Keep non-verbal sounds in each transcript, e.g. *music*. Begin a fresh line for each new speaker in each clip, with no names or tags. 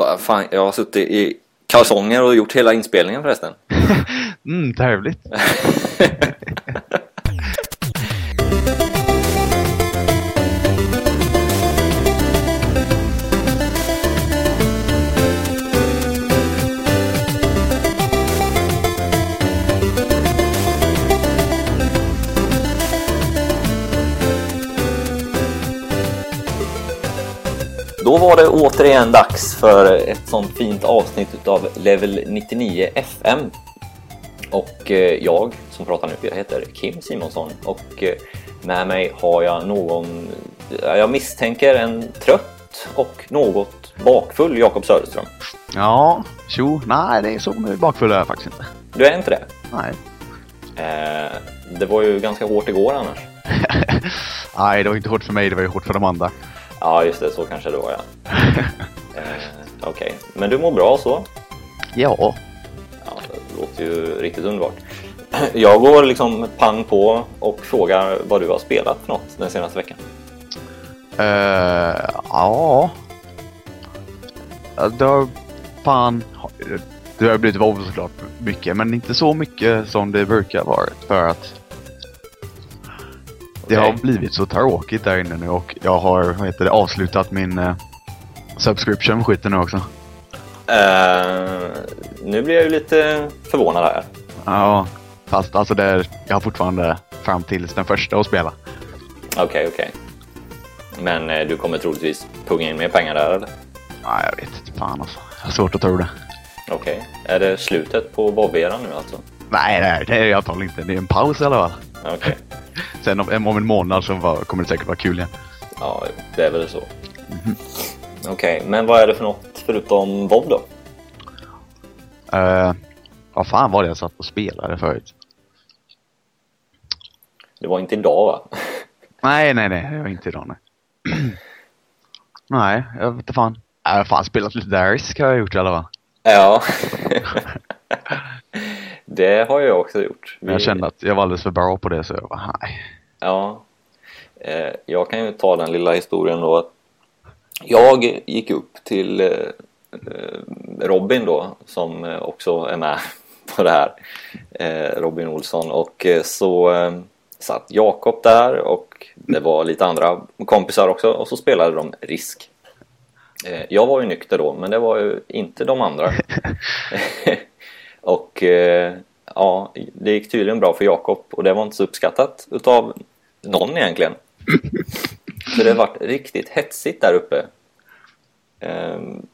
Va, fan, jag har suttit i kalsonger och gjort hela inspelningen förresten. *laughs*
Mm, trevligt. *laughs*
var det återigen dags för ett sånt fint avsnitt utav Level 99 FM. Och eh, jag som pratar nu, jag heter Kim Simonsson och eh, med mig har jag någon, ja, jag misstänker en trött och något bakfull Jakob Söderström.
Ja, tjo. Nej, det är så bakfull är jag faktiskt inte.
Du är inte det?
Nej.
Eh, det var ju ganska hårt igår annars. *laughs*
Nej, det var inte hårt för mig, det var ju hårt för de andra.
Ja, just det, så kanske det var ja. *laughs* eh, Okej, men du mår bra så?
Ja.
Ja, det låter ju riktigt underbart. *clears throat* Jag går liksom pang på och frågar vad du har spelat för något den senaste veckan.
Uh, ja. Det har fan... Det har blivit WoW såklart mycket, men inte så mycket som det brukar vara. För att det har blivit så tråkigt där inne nu och jag har vad heter det, avslutat min uh, subscription skiten nu också.
Eh, nu blir jag ju lite förvånad här.
Ja, fast alltså det är, jag har fortfarande fram tills den första att spela.
Okej, okej. Men eh, du kommer troligtvis punga in mer pengar där eller?
Nej, jag vet inte fan alltså. Jag har svårt att tro det.
Okej. Är det slutet på WoW-eran nu alltså?
Nej, nej, det är det antagligen inte. Det är en paus i alla fall.
Okej. *laughs*
Sen om, om en månad så var, kommer det säkert vara kul igen.
Ja, det är väl så. Okej, men vad är det för något förutom WoW då?
Uh, vad fan var det jag satt och spelade förut?
Det var inte idag va? *laughs*
Nej, nej, nej. Det var inte idag, nej. *clears throat* nej, jag vet inte fan. Jag har fan spelat lite Darisk har jag gjort i alla fall.
Ja. *laughs* det har jag också gjort.
Men jag kände att jag var alldeles för bra på det så jag bara, nej.
Ja. Eh, jag kan ju ta den lilla historien då. att Jag gick upp till eh, eh, Robin då som också är med *laughs* på det här. Robin Olsson och så satt Jakob där och det var lite andra kompisar också och så spelade de Risk. Jag var ju nykter då men det var ju inte de andra. *laughs* *laughs* och eh, ja, det gick tydligen bra för Jakob och det var inte så uppskattat utav någon egentligen. *laughs* Så det varit riktigt hetsigt där uppe. Ehm,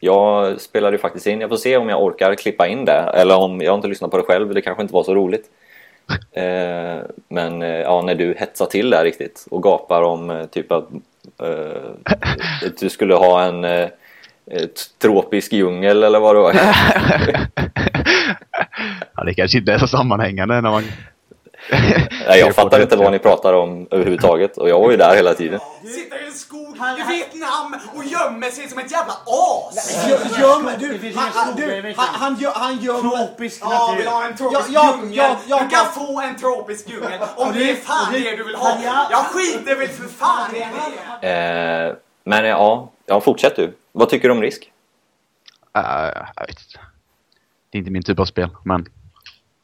Jag spelade ju faktiskt in, jag får se om jag orkar klippa in det eller om jag inte lyssnar på det själv, det kanske inte var så roligt. *laughs* Ehm, Men eh, ja, när du hetsar till där riktigt och gapar om eh, typ att eh, att du skulle ha en tropisk djungel eller vad det var. *laughs*
ja, det kanske inte är så sammanhängande när man...
Nej, jag fattar inte vad ni pratar om överhuvudtaget och jag var ju där hela tiden.
Sitter i en skog i Vietnam och gömmer sig som ett jävla as!
Gö- Göm,
Det
du, han, han, du, han, han, gö- han gömmer...
Tropisk
Ja,
natur.
vill ha en tropisk
Ja, ja,
djungel.
ja, ja,
du kan
ja.
få en tropisk djungel om
det-
är fan
det-
du vill ha.
Ja.
Jag skiter väl för fan i det.
Eh, men ja, ja, fortsätt du. Vad tycker du om risk?
Äh, jag vet inte. Det är inte min typ av spel, men...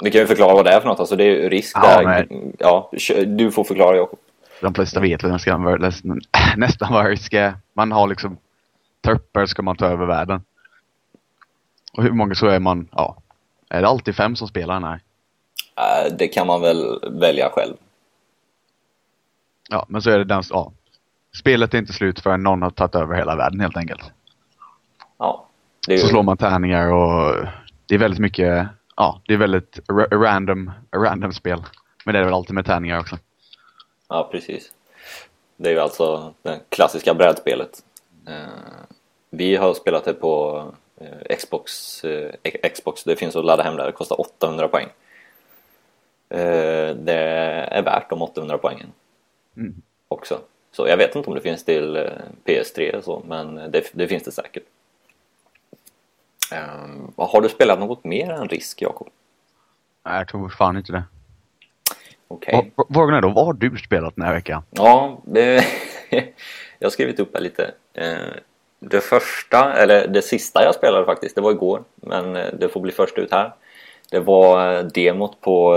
Vi kan ju förklara vad det är för något. Alltså det är ju risk
Ja,
där.
men-
Ja, du får förklara Jakob.
De flesta vet nästan *laughs* nästan, nästan vad risk är. Man har liksom trupper ska man ta över världen. Och hur många så är man, ja. Är det alltid fem som spelar? Nej.
Eh, det kan man väl välja själv.
Ja, men så är det den, ja. Spelet är inte slut förrän någon har tagit över hela världen helt enkelt.
Ja, det är
Så
ju,
slår man tärningar och det är väldigt mycket, ja, det är väldigt ra- random, random spel. Men det är väl alltid med tärningar också.
ja, precis. Det är ju alltså det klassiska brädspelet. Eh, vi har spelat det på eh, Xbox, eh, Xbox. Det finns att ladda hem där. Det kostar 800 poäng. Det är värt de 800 poängen
Mm.
också. Så jag vet inte om det finns till eh, PS3 och så, men det, det finns det säkert. Um, har du spelat något mer än Risk, Jakob?
Nej, jag tror fan inte det.
Okej.
Okay. Frågan är då, vad har du spelat den här veckan?
Ja, det, *laughs* jag har skrivit upp här lite. Eh, det första, eller det sista jag spelade faktiskt, det var igår. Men eh, det får bli först ut här. Det var eh, demot på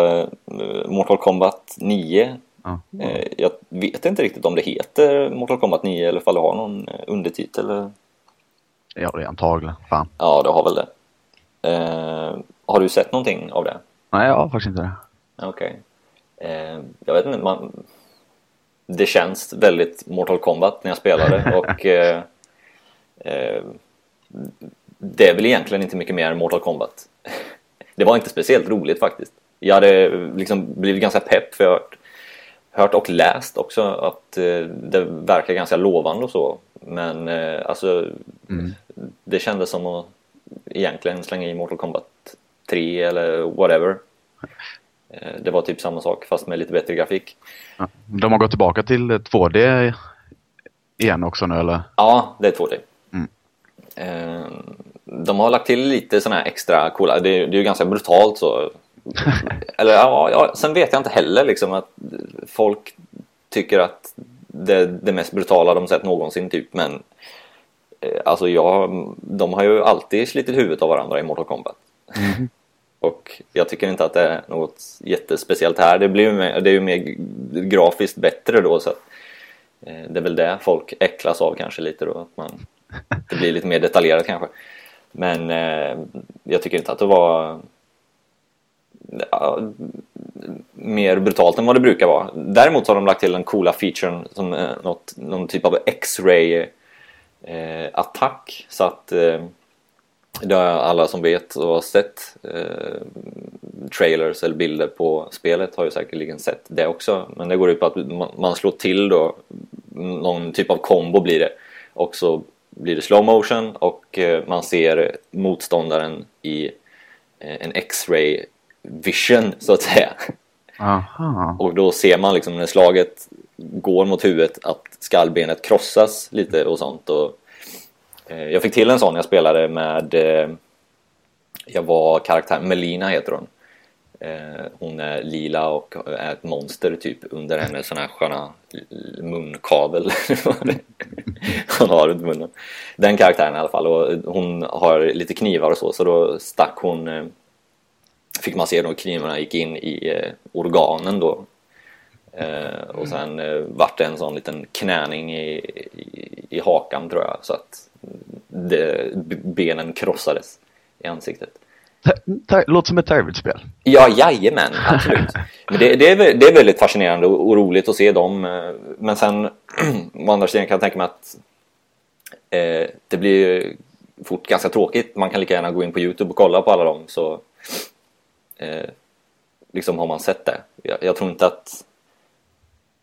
Mortal Kombat 9.
Ja.
Eh, Jag vet inte riktigt om det heter Mortal Kombat 9 eller om det har någon undertitel.
Ja, det är antagligen. Fan.
Ja, det har väl det. Eh, har du sett någonting av det?
Nej, jag har faktiskt inte det.
Okej. Eh, jag vet inte, man... Det känns väldigt Mortal Kombat när jag spelar det *laughs* och eh, eh, det är väl egentligen inte mycket mer än Mortal Kombat. *laughs* Det var inte speciellt roligt faktiskt. Jag hade liksom blivit ganska pepp för jag hört, och läst också att eh, det verkar ganska lovande och så. Men eh, alltså
Mm.
det kändes som att egentligen slänga i Mortal Kombat 3 eller whatever. Eh, Det var typ samma sak fast med lite bättre grafik.
De har gått tillbaka till 2D igen också nu eller?
Ja, det är 2D.
Mm.
De har lagt till lite sådana här extra coola, det är, det är ju ganska brutalt så. *laughs* Eller ja, ja, sen vet jag inte heller liksom att folk tycker att det är det mest brutala de sett någonsin typ men eh, Alltså jag, de har ju alltid slitit huvudet av varandra i Mortal Kombat. *laughs* Och jag tycker inte att det är något jättespeciellt här. Det, blir ju mer, det är ju mer grafiskt bättre då så att, eh, det är väl det folk äcklas av kanske lite då. Att man, *laughs* det blir lite mer detaljerat kanske. Men eh, jag tycker inte att det var ja, mer brutalt än vad det brukar vara. Däremot har de lagt till den coola featuren som eh, något, någon typ av X-ray eh, attack. Så att eh, det har alla som vet och har sett eh, trailers eller bilder på spelet har ju säkerligen sett det också. Men det går ut på att man, man slår till då någon typ av kombo blir det. Och så blir det slow motion och eh, man ser motståndaren i eh, en X-ray vision så att säga.
Aha.
Och då ser man liksom när slaget går mot huvudet att skallbenet krossas lite och sånt. Och, eh, jag fick till en sån jag spelade med eh, Jag var karaktär Melina heter hon. Eh, hon är lila och är ett monster typ under hennes sån här sköna munkavel. *laughs* hon har runt munnen. Den karaktären i alla fall och hon har lite knivar och så så då stack hon eh, fick man se då knivarna gick in i eh, organen då. Eh, och sen eh, vart det en sån liten knäning i, i, i hakan tror jag så att det, benen krossades i ansiktet.
Te- te- Låter som ett trevligt spel.
Ja, jajamän, absolut. *laughs* Men det, det, är, det är väldigt fascinerande och, och roligt att se dem. eh, Men sen, *clears throat* å andra sidan kan jag tänka mig att eh, det blir fort ganska tråkigt. Man kan lika gärna gå in på Youtube och kolla på alla dem så eh, liksom har man sett det. Jag, jag tror inte att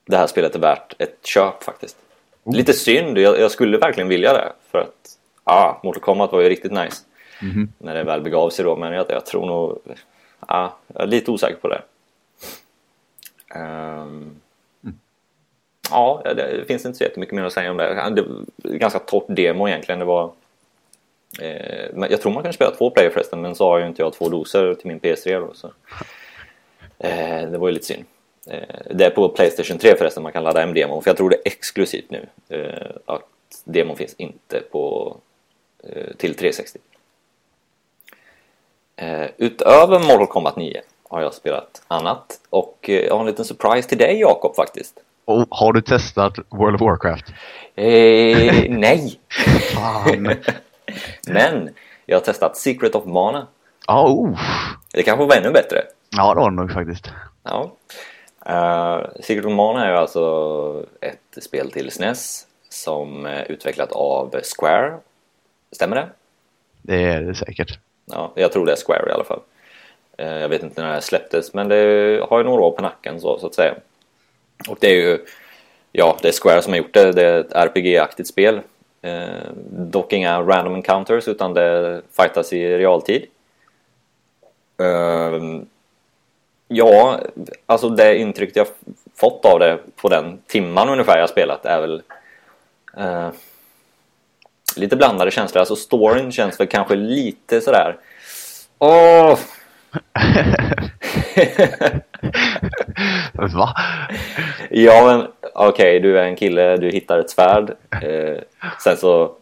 det här spelet är värt ett köp faktiskt. Lite synd, jag, jag skulle verkligen vilja det för att ah, Mortal Kombat var ju riktigt nice
Mhm.
när det väl begav sig då men jag, jag tror nog ja, jag är lite osäker på det. Ehm, Ja, det, finns inte så jättemycket mer att säga om det. Det ganska torrt demo egentligen. Det var eh, men jag tror man kan spela två player förresten men så har ju inte jag två doser till min PS3 då. Så. Eh, det var ju lite synd. Eh, det är på Playstation 3 förresten man kan ladda hem demon för jag tror det är exklusivt nu. Eh, att demon finns inte på till 360. Eh, utöver Mortal Kombat 9 har jag spelat annat och jag har en liten surprise till dig Jakob faktiskt.
Och har du testat World of Warcraft?
Eh, nej!
Fan. *laughs* *laughs*
Men jag har testat Secret of Mana.
Ja, oh.
Det kanske var ännu bättre.
ja det var det nog faktiskt.
Ja. Uh, Secret of Mana är ju alltså ett spel till SNES som är utvecklat av Square. Stämmer det?
Det är det säkert.
Ja, jag tror det är Square i alla fall. Eh, Jag vet inte när det släpptes men det har ju några år på nacken så, så att säga. Och det är ju Ja, det är Square som har gjort det. Det är ett RPG-aktigt spel. Eh, dock inga random encounters utan det fightas i realtid. Eh, ja, alltså det intryck jag fått av det på den timman ungefär jag spelat är väl eh, lite blandade känslor. Alltså storyn känns väl kanske lite sådär Åh! *laughs*
Va?
Ja men okej, du är en kille, du hittar ett svärd. Eh, sen så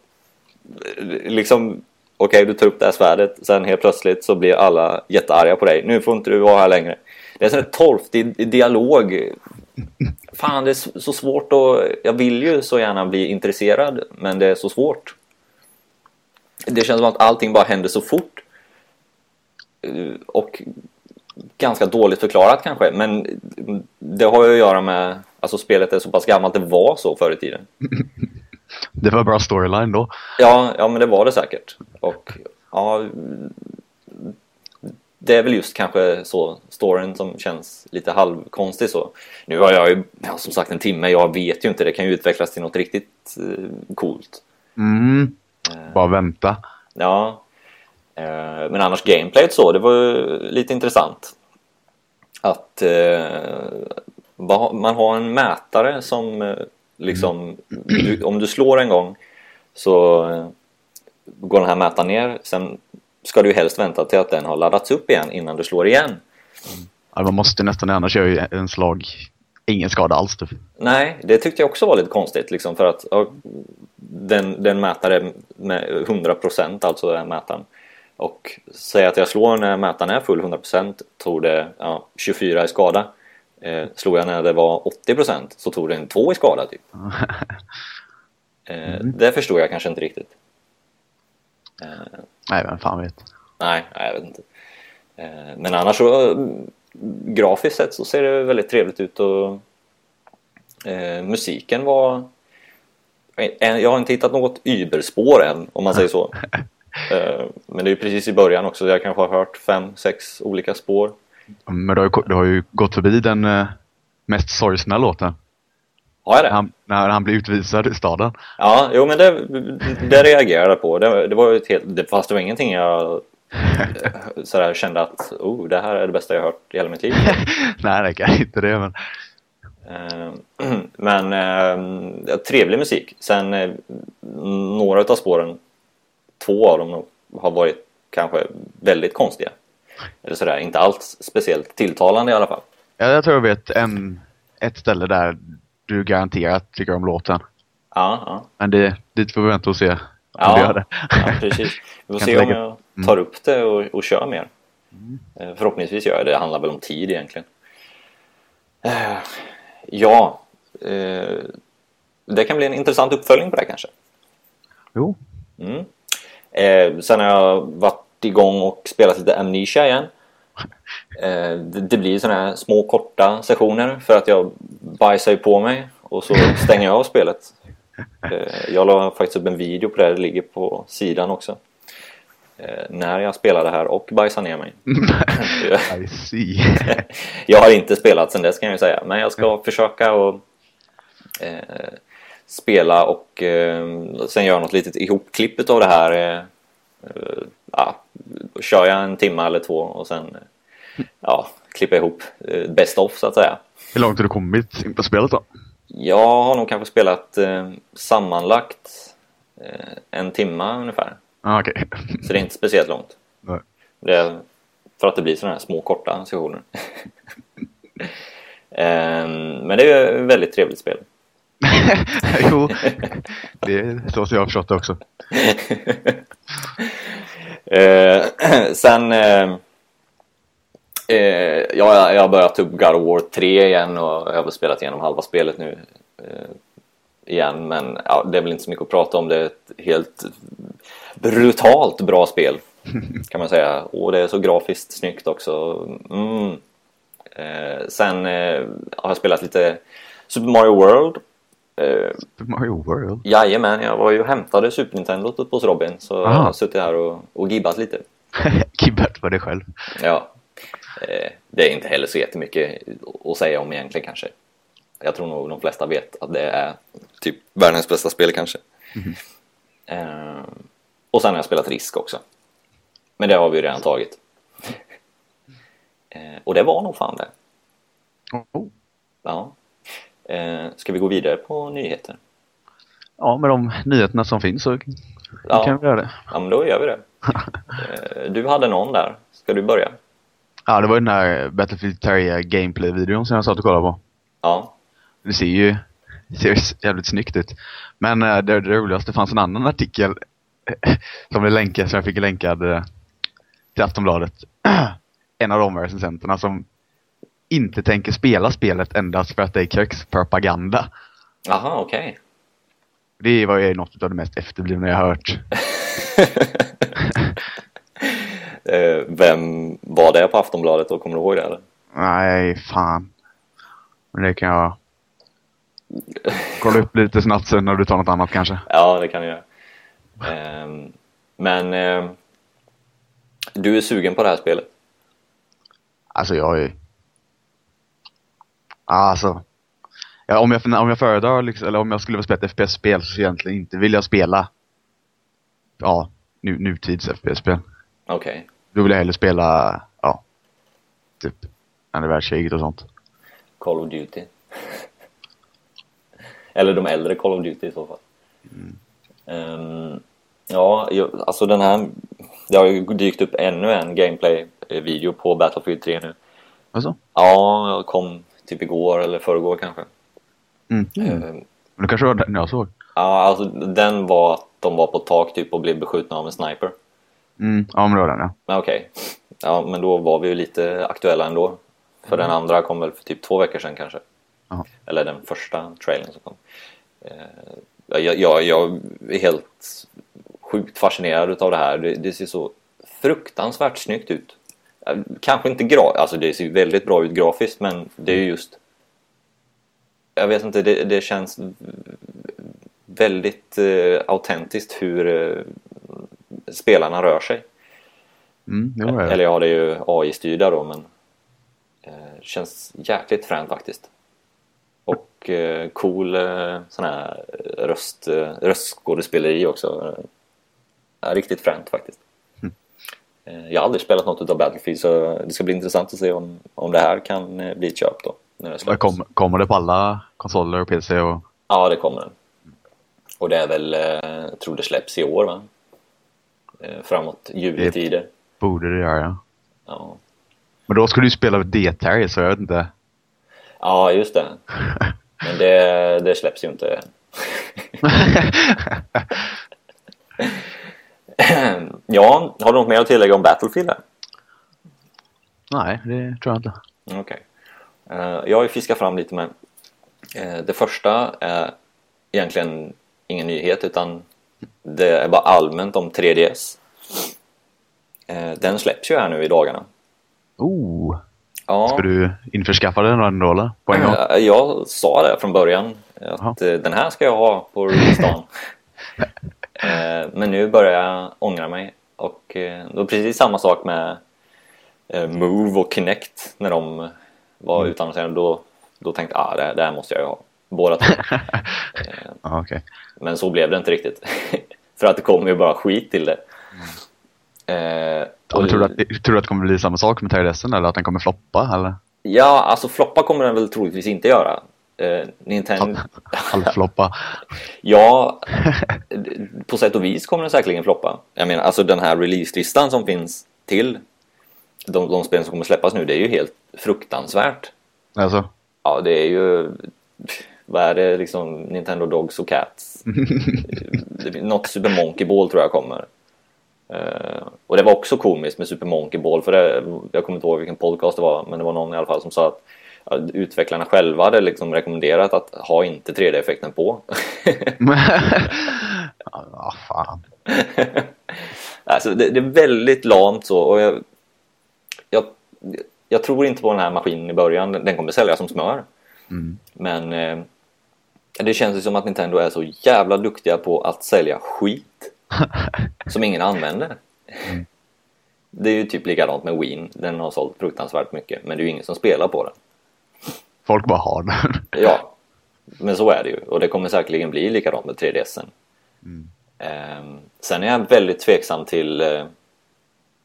liksom, okej du tar upp det här svärdet, sen helt plötsligt så blir alla jättearga på dig. Nu får inte du vara här längre. Det är en sån här torftig dialog. Fan, det är så så svårt att... Jag vill ju så gärna bli intresserad, men det är så svårt. Det känns som att allting bara händer så fort. Eh, Och ganska dåligt förklarat kanske, men det har ju att göra med... Alltså spelet är så pass gammalt, det var så förr i tiden. *laughs*
Det var bra storyline då.
Ja, ja men det var det säkert. Och ja, det är väl just kanske så storyn som känns lite halvkonstig så. Nu har jag ju ja, som sagt en timme, jag vet ju inte, det kan ju utvecklas till något riktigt eh, coolt.
Mm. Bara vänta.
Ja, eh, men annars gameplayet så, det var ju lite intressant. Att eh, man har en mätare som eh, liksom, du, om du slår en gång så eh, går den här mätaren ner. Sen ska du helst vänta till att den har laddats upp igen innan du slår igen.
Ja, man måste nästan, annars gör ju en slag ingen skada alls typ.
Nej, det tyckte jag också var lite konstigt liksom för att ja, den, den mätare med 100% alltså den mätaren. Och säg att jag slår när mätaren är full 100% tog det ja, 24 i skada. Eh, slog jag när det var 80% så tog det en 2 i skada typ. *laughs* Eh, Det förstod jag kanske inte riktigt. Eh,
Nej, vem fan vet.
Nej, nej, jag vet inte. Eh, Men annars så eh, grafiskt sett så ser det väldigt trevligt ut och eh, musiken var eh, jag har inte hittat något überspår än om man säger så. *laughs* Eh, Men det är ju precis i början också. Jag kanske har hört fem, sex olika spår.
Men du har ju, du har ju gått förbi den eh, mest sorgsna låten.
Har jag det?
Han, när han blir utvisad i staden.
Ja, jo men det, det reagerade jag på. Det, det var ju ett helt, det, fast det var ingenting jag eh, sådär kände att oh, det här är det bästa jag hört i hela mitt liv. *laughs*
Nej, det kan inte det. Men *clears throat*
Men trevlig musik. Sen några av spåren, två av dem har varit kanske väldigt konstiga. Eller sådär, inte alls speciellt tilltalande i alla fall.
ja, jag tror jag vet en, ett ställe där du garanterat tycker om låten.
Ja, ja.
Men det, dit får vi vänta och se om
Ja.
du gör det.
ja precis. Vi får se om jag tar upp det och, och kör mer. Eh, Förhoppningsvis gör jag det. Det handlar väl om tid egentligen. Eh, Ja, eh, det kan bli en intressant uppföljning på det kanske.
Jo.
Mm. Eh, sen har jag varit igång och spelat lite Amnesia igen. Eh, det, det blir såna här små korta sessioner för att jag bajsar ju på mig och så stänger jag av spelet. Eh, jag la faktiskt upp en video på det, det ligger på sidan också. Eh, när jag spelar det här och bajsar ner mig. *laughs*
I see. *laughs*
jag har inte spelat sen dess kan jag ju säga, men jag ska försöka och eh, spela och eh, sen göra något litet ihopklipp av det här. Eh, eh, ja, kör jag en timme eller två och sen eh, ja, klippa ihop eh, best of så att säga.
Hur långt har du kommit in på spelet då?
Jag har nog kanske spelat eh, sammanlagt eh, en timma ungefär.
Ah, Okej.
Så det är inte speciellt långt.
Nej.
Det är för att det blir sådana här små korta sessioner. *laughs* Ehm, Men det är ett väldigt trevligt spel. *laughs*
jo, det är så som jag har förstått det också. *laughs*
Eh, *clears throat* Sen eh, eh, ja, jag har börjat upp God of War 3 igen och jag har väl spelat igenom halva spelet nu eh, igen men ja, det är väl inte så mycket att prata om. Det är ett helt brutalt bra spel *laughs* kan man säga. Och det är så grafiskt snyggt också. Mm. Eh, sen eh, har jag spelat lite Super Mario World. Eh, *laughs*
Mario World.
jajamän, jag var ju och hämtade Super Nintendo hos Robin så jag
Aha.
har suttit här och, och gibbat lite. *laughs*
Kibbert för dig själv.
Ja, eh, det är inte heller så jättemycket att säga om egentligen kanske. Jag tror nog de flesta vet att det är typ världens bästa spel kanske. Eh, och sen har jag spelat Risk också. Men det har vi ju redan tagit. Eh, och det var nog fan det.
Oh.
Ja. Eh, ska vi gå vidare på nyheter?
Ja, med de nyheterna som finns så
Ja.
kan vi göra det.
Ja, men då gör vi det. Eh, du hade någon där. Ska du börja?
Ja, det var ju den där Battlefield Terrier gameplay-videon som jag satt och kollade på.
Ja.
Det ser ju det ser jävligt snyggt ut. Men eh, det, det roligaste, det fanns en annan artikel *laughs* som, är länkad, som jag fick länkad eh, till Aftonbladet. *clears throat* en av de recensenterna som inte tänker spela spelet endast för att det är kökspropaganda.
Jaha, okej.
Det var ju något av det mest efterblivna jag hört. *laughs*
Eh, Vem var det på Aftonbladet då? Kommer du ihåg det? Eller?
Nej, fan. Men det kan jag kolla upp lite snabbt sen när du tar något annat kanske.
Ja, det kan du göra. Ehm, Men eh, du är sugen på det här spelet?
Alltså jag är... Alltså. Ja, om, jag, om jag föredrar, liksom, eller om jag skulle vilja spela ett FPS-spel så egentligen inte vill jag spela ja, nu, nutids FPS-spel.
Okej.
Då vill jag hellre spela, ja, typ andra världskriget och sånt.
Call of Duty. *laughs* Eller de äldre Call of Duty i så fall. Ehm, ja, jag- alltså den här... Det har ju dykt upp ännu en gameplay-video på Battlefield 3 nu.
Alltså?
Ja, jag kom typ igår eller förrgår kanske.
Mm.
Ehm,
Men det kanske var den jag såg.
ja, alltså den var att de var på tak typ och blev beskjutna av en sniper.
Mm. Ja, men det var den ja.
Okej. Ja, men då var vi ju lite aktuella ändå. För den andra kom väl för typ två veckor sedan kanske.
Ja.
Eller den första trailern som kom. Eh, jag, jag, jag är helt sjukt fascinerad utav det här. Det, det ser så fruktansvärt snyggt ut. Kanske inte gra alltså det ser ju väldigt bra ut grafiskt men det är ju just jag vet inte, det, det känns väldigt eh, autentiskt hur eh, spelarna rör sig.
Mm, det det.
Eller ja, det är ju AI-styrda då men eh, känns jäkligt fränt faktiskt. Och eh, cool eh, sån här röst, eh, röstskådespeleri också. Eh, riktigt fränt faktiskt. Eh, jag har aldrig spelat något utav Battlefield så det ska bli intressant att se om, om det här kan eh, bli ett köp då. Det.
Kom, kommer det på alla konsoler och PC och...
Ja, det kommer den. Och det är väl, eh, jag tror det släpps i år va? Framåt juletider.
Borde det göra.
Ja.
Men då skulle du spela D-Terry så jag vet inte.
ja, just det. *laughs* Men det, det släpps ju inte. *laughs* *laughs* *clears throat* ja, har du något mer att tillägga om Battlefield? här?
Nej, det tror jag inte.
Okej. Eh, jag har ju fiskat fram lite med. eh, det första är egentligen ingen nyhet utan det är bara allmänt om 3DS. Eh, den släpps ju här nu i dagarna.
Oh!
Ja,
Ska du införskaffa den då eller? På en gång?
Jag sa det från början att eh, den här ska jag ha på releasedagen. *laughs* Eh, Men nu börjar jag ångra mig och eh, var precis samma sak med eh, Move och Kinect när de var utannonserade. Då, då tänkte jag ah, det, det här måste jag ju ha. Båda två.
Ja, *laughs* okej.
Men så blev det inte riktigt. *laughs* För att det kommer ju bara skit till det.
Ja, men tror, du att, tror du att det kommer bli samma sak med 3DSen eller att den kommer floppa eller?
Ja, alltså floppa kommer den väl troligtvis inte göra. Eh, Nintendo...
Halvfloppa? *laughs*
Ja, på sätt och vis kommer den säkerligen floppa. Jag menar, alltså den här releaselistan som finns till de, de spel som kommer släppas nu, det är ju helt fruktansvärt.
Alltså?
Ja, det är ju... Vad är det liksom? Nintendo Dogs och Cats. *laughs* Något Super Monkey Ball tror jag kommer. Eh, och det var också komiskt med Super Monkey Ball för det, jag kommer inte ihåg vilken podcast det var men det var någon i alla fall som sa att utvecklarna själva hade liksom rekommenderat att ha inte 3D-effekten på. *laughs*
ja, fan. *laughs*
Alltså det, det är väldigt lamt så och jag, jag, jag tror inte på den här maskinen i början. Den kommer sälja som smör.
Mm.
Men eh, det känns ju som att Nintendo är så jävla duktiga på att sälja skit *laughs* som ingen använder. Det är ju typ likadant med Wii. Den har sålt fruktansvärt mycket men det är ju ingen som spelar på den.
Folk bara har den.
Ja, men så är det ju och det kommer säkerligen bli likadant med 3DSen.
Mm.
Ehm, sen är jag väldigt tveksam till eh,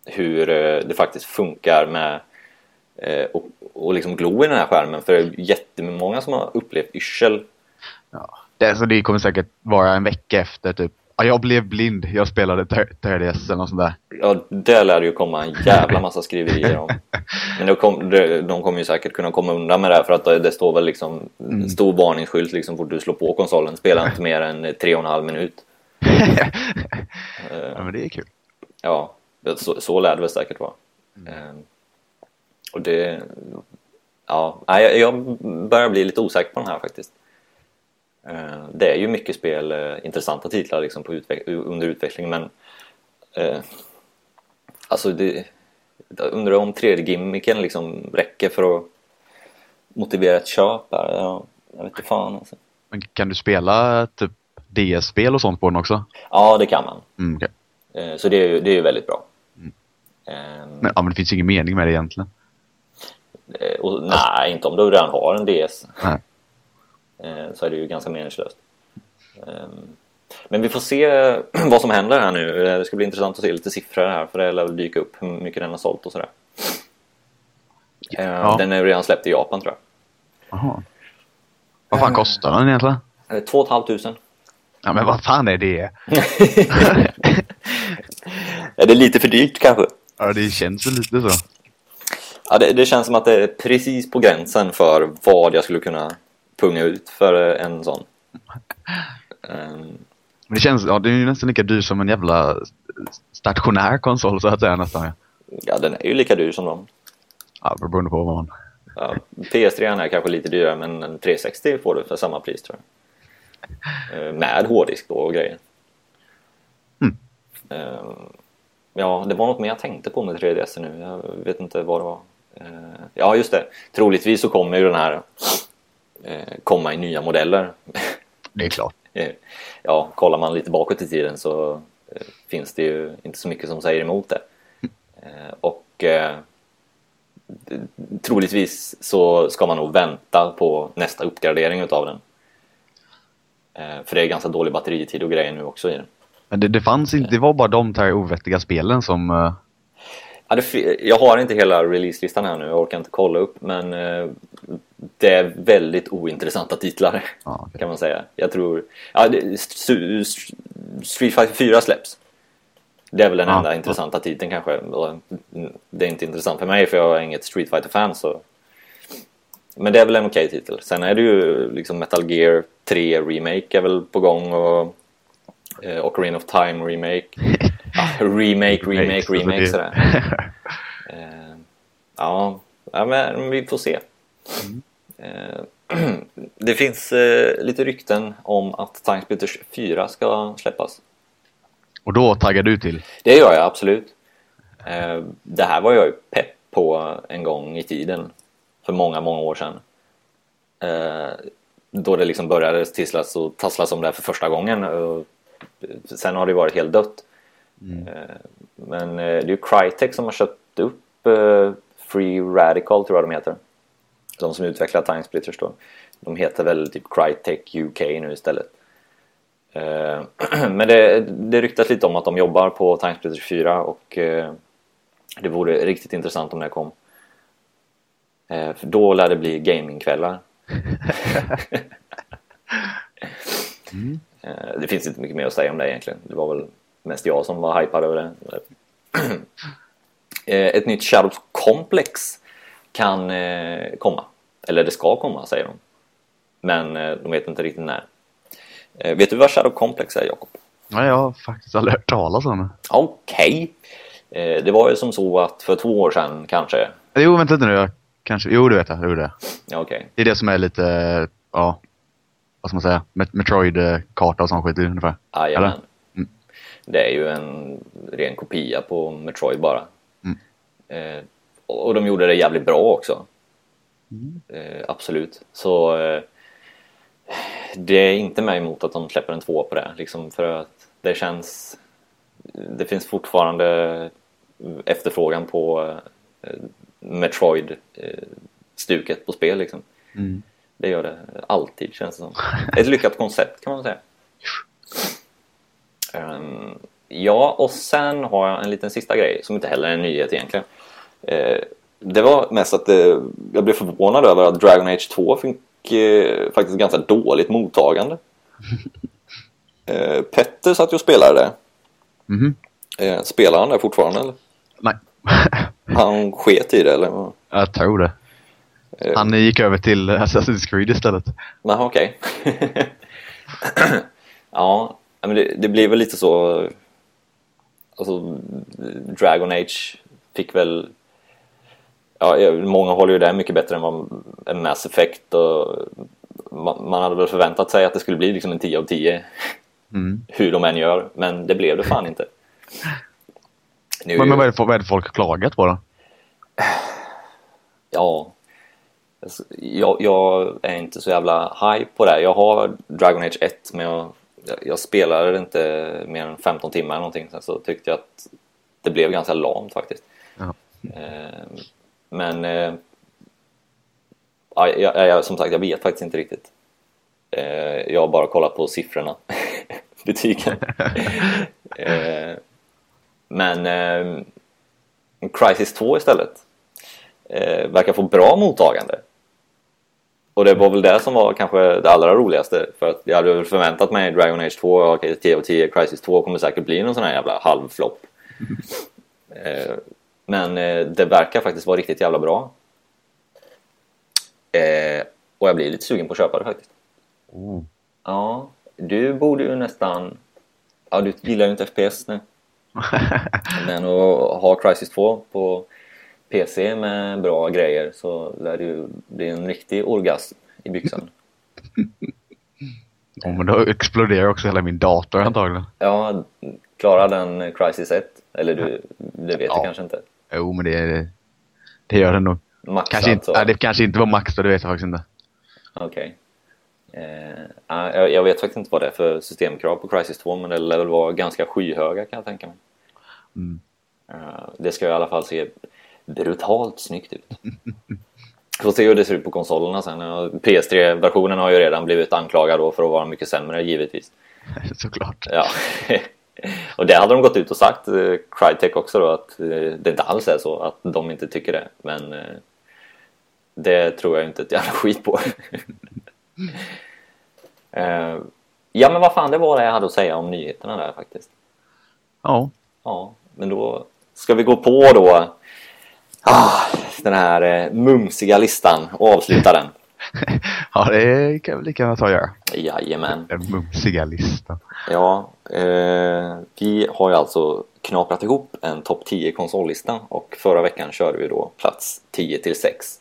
hur eh, det faktiskt funkar med eh, och, och liksom glo i den här skärmen för det är jättemånga som har upplevt yrsel.
Ja. Det, alltså, det kommer säkert vara en vecka efter typ. Ja, jag blev blind. Jag spelade 3DS och sånt där.
Ja, det lär ju komma en jävla massa skriverier om. *laughs* Men kom, de kommer ju säkert kunna komma undan med det här för att det, står väl liksom en stor varningsskylt liksom fort du slår på konsolen. Spela inte mer än tre och en halv minut. *laughs*
ja, men det är kul.
Ja, så, så lär det väl säkert vara. Eh, och det... Ja, jag- jag börjar bli lite osäker på den här faktiskt. Eh, det är ju mycket spel, eh, intressanta titlar liksom på utveck- under utveckling men eh, alltså det, jag undrar om 3D-gimmicken liksom räcker för att motivera ett köp här. Ja, jag vet inte fan alltså.
Men kan du spela typ DS-spel och sånt på den också?
Ja, det kan man.
Mm, okej.
Eh, så det är ju det är ju väldigt bra. Eh,
men, ja, men det finns ingen mening med det egentligen.
Och, nej, inte om du redan har en DS.
Nej.
Eh, Så är det ju ganska meningslöst. Ehm, Men vi får se *clears throat* vad som händer här nu. Det ska bli intressant att se lite siffror här för det lär väl dyka upp hur mycket den har sålt och sådär. Eh,
Ja.
Den är redan släppt i Japan tror jag.
Jaha. Vad fan kostar den egentligen?
Eh, Två och ett halvt tusen.
Ja, men vad fan är det? *laughs*
Är det lite för dyrt kanske?
Ja, det känns lite så.
Ja, det, det känns som att det är precis på gränsen för vad jag skulle kunna punga ut för en sån. Ehm,
Men det känns, ja det är ju nästan lika dyr som en jävla stationär konsol så att säga nästan. ja.
Ja, den är ju lika dyr som dem.
Ja, beroende på vad man...
Ja, PS3 är kanske lite dyrare men en 360 får du för samma pris tror jag. Eh, Med hårddisk då och grejer.
Mm.
Eh, Ja, det var något mer jag tänkte på med 3DS nu. Jag vet inte vad det var. Ja, just det. Troligtvis så kommer ju den här komma i nya modeller.
Det är klart. *laughs*
Eh, Ja, kollar man lite bakåt i tiden så eh, finns det ju inte så mycket som säger emot det. Eh, Och eh, troligtvis så ska man nog vänta på nästa uppgradering utav den. Eh, För det är ganska dålig batteritid och grejer nu också i den.
Men det, det fanns inte, det var bara de här ovettiga spelen som... eh,
Ja, det, fi- jag har inte hela releaselistan här nu, jag orkar inte kolla upp men eh, det är väldigt ointressanta titlar
Ja, *laughs* okej.
kan man säga. Jag tror... Ja, Street Fighter 4 släpps. Det är väl den
Ja,
enda
ja.
intressanta titeln kanske. Och Det är inte intressant för mig för jag är inget Street Fighter-fan så... Men det är väl en okej titel. Sen är det ju liksom Metal Gear 3 Remake är väl på gång och... Eh, Ocarina of Time Remake. *laughs* *laughs* Remake, remake,
alltså
remake
det-
sådär. *laughs* Eh, ja, men vi får se. Eh, *clears throat* det finns eh, lite rykten om att Time Splitters 4 ska släppas.
Och då taggar du till.
Det gör jag absolut. Eh, det här var jag ju pepp på en gång i tiden. För många, många år sedan. Eh, då det liksom började tisslas och tasslas om det här för första gången. Och sen har det varit helt dött. Eh, men eh, det är ju Crytek som har köpt upp eh, Free Radical tror jag de heter. De som utvecklar Time Splitters då. De heter väl typ Crytek UK nu istället. *clears throat* Men det, det ryktas lite om att de jobbar på Time Splitters 4 och det vore riktigt intressant om det kom. För då lär det bli gamingkvällar. *laughs* *laughs* Eh, Det finns inte mycket mer att säga om det egentligen. Det var väl mest jag som var hypad över det. *clears throat* Eh, Ett nytt Shadow Complex kan eh, komma. Eller det ska komma säger de. Men eh, de vet inte riktigt när. Vet du vad Shadow Complex är Jakob?
Ja, jag har faktiskt aldrig hört talas om det.
Okej. Eh, Det var ju som så att för två år sedan kanske.
Jo, vänta lite nu. Jag kanske... Jo, det vet jag. Jo, det.
Okej.
det är det som är lite, ja, vad ska man säga, Met- Metroid-karta och sånt skit ungefär.
Jajamän.
Mm.
Det är ju en ren kopia på Metroid bara.
Mm.
Eh, och de gjorde det jävligt bra också. Eh, absolut. Så eh, det är inte mig emot att de släpper en två på det. Liksom för att det känns... Det finns fortfarande efterfrågan på Metroid-stuket på spel liksom.
Mm.
Det gör det alltid känns det som. Ett lyckat koncept kan man säga. *laughs* Ehm, ja, och sen har jag en liten sista grej som inte heller är en nyhet egentligen. Eh, det var mest att eh, jag blev förvånad över att Dragon Age 2 fick eh, faktiskt ganska dåligt mottagande. *laughs* Eh, Petter satt ju och spelade det.
Mhm.
Eh, spelar han det fortfarande eller?
Nej. *laughs*
Han sket i det eller?
jag tror det. Han gick över till Assassin's Creed istället.
Jaha, okej. *laughs* ja, ja, men det, det blir väl lite så... Alltså, Dragon Age fick väl... Ja, många håller ju det mycket bättre än vad en Mass Effect och man, man hade väl förväntat sig att det skulle bli liksom en 10 av 10
Mm.
hur de än gör, men det blev det fan inte. Nu,
Men, men vad, är det, vad är det folk klagat på då?
Ja, Alltså, jag, jag är inte så jävla hype på det. Jag har Dragon Age 1 men jag, jag spelade inte mer än 15 timmar eller någonting. Sen så tyckte jag att det blev ganska lamt faktiskt.
Ja.
Eh, men eh, ja, jag, som sagt, jag vet faktiskt inte riktigt. Eh, jag har bara kollat på siffrorna, *laughs* betygen. *laughs* eh, men eh, Crisis 2 istället eh, verkar få bra mottagande. Och det var väl det som var kanske det allra roligaste för att jag hade väl förväntat mig Dragon Age 2, okej 10 av 10, Crisis 2 kommer säkert bli någon sån här jävla halvflopp. *laughs* eh, men eh, det verkar faktiskt vara riktigt jävla bra. Eh, och jag blir lite sugen på att köpa det faktiskt.
Oh.
Ja, du borde ju nästan... Ja, du gillar ju inte FPS nu. *laughs* Men att ha Crisis 2 på PC med bra grejer så lär det ju bli en riktig orgasm i byxan. *laughs*
Ja, men då exploderar också hela min dator antagligen.
Ja, klarar den Crisis 1? Eller du, det vet
Ja.
du kanske inte?
Jo, men det, det gör det nog.
Maxat
Kanske inte,
så.
nej, det kanske inte var max då, det vet jag faktiskt inte.
Okej. Eh, ja, jag, jag vet faktiskt inte vad det är för systemkrav på Crisis 2 men det lär väl vara ganska skyhöga kan jag tänka mig.
Mm.
Eh, det ska i alla fall se brutalt snyggt ut. *laughs* Får se hur det ser ut på konsolerna sen. Ja, PS3-versionen har ju redan blivit anklagad då för att vara mycket sämre givetvis. *laughs*
Såklart.
Ja. *laughs* och det hade de gått ut och sagt, eh, Crytek också då, att eh, det inte alls är så, att de inte tycker det. Men eh, det tror jag inte ett jävla skit på. eh, ja men vad fan, det var det jag hade att säga om nyheterna där faktiskt.
Ja.
Ja, men då ska vi gå på då ah, den här eh, mumsiga listan och avsluta den. *laughs*
ja, det kan vi lika gärna ta och göra.
Jajamän.
Den mumsiga listan.
Ja, eh, vi har ju alltså knaprat ihop en topp 10 konsollista och förra veckan körde vi då plats 10 till 6.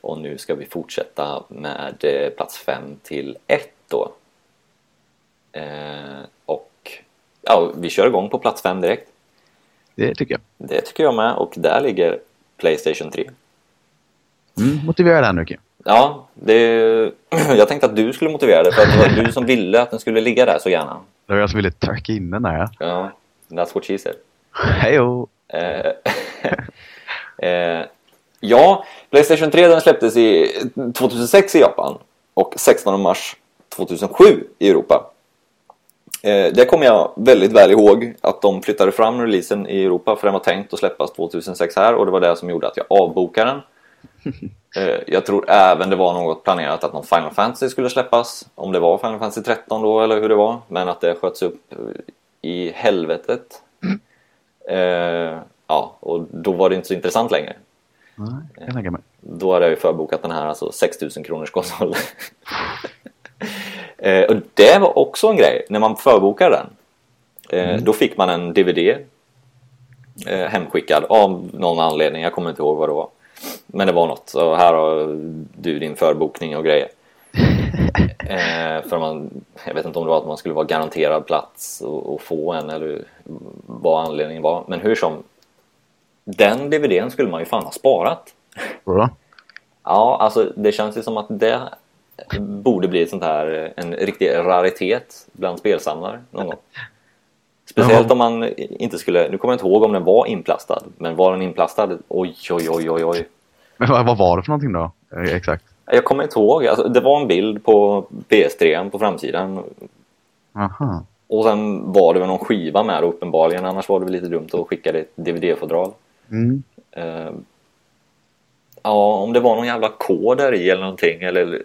Och nu ska vi fortsätta med eh, plats 5 till 1 då. Eh, och ja, vi kör igång på plats 5 direkt.
Det tycker jag.
Det tycker jag med och där ligger Playstation 3.
Mm, motivera den Nuki.
Ja, det, *clears throat* jag tänkte att du skulle motivera det för att det var du som ville att den skulle ligga där så gärna.
Det var jag som ville trycka in den där. Ja.
Ja, that's what she said.
Hejo!
Eh, *laughs* eh, ja, Playstation 3 den släpptes i 2006 i Japan och 16 mars 2007 i Europa. Eh, det kommer jag väldigt väl ihåg att de flyttade fram releasen i Europa för den var tänkt att släppas 2006 här och det var det som gjorde att jag avbokade den. *laughs* Eh, jag tror även det var något planerat att någon Final Fantasy skulle släppas. Om det var Final Fantasy 13 då eller hur det var. Men att det sköts upp eh, i helvetet. *clears throat* Eh, ja, och då var det inte så intressant längre.
Nej, jag mig.
Då hade jag ju förbokat den här alltså 6000 kronors konsolen. *laughs* eh, och det var också en grej, när man förbokade den. Eh, Då fick man en DVD eh, hemskickad av någon anledning, jag kommer inte ihåg vad det var. Men det var något, så här har du din förbokning och grejer. *laughs* eh, för man, jag vet inte om det var att man skulle vara garanterad plats och, och få en eller vad anledningen var. Men hur som, den DVDn skulle man ju fan ha sparat.
Vadå?
Ja, alltså det känns ju som att det borde bli sånt här, en riktig raritet bland spelsamlare någon gång. Speciellt om man inte skulle, nu kommer jag inte ihåg om den var inplastad, men var den inplastad? Oj, oj, oj, oj, oj.
Men vad, vad var det för någonting då? Eh, Exakt.
Jag kommer inte ihåg, alltså, det var en bild på PS3 på framsidan
Aha.
och sen var det väl någon skiva med uppenbarligen, annars var det väl lite dumt att skicka det ett DVD-fodral.
Mm.
Eh, ja, om det var någon jävla kod där i eller någonting. Eller,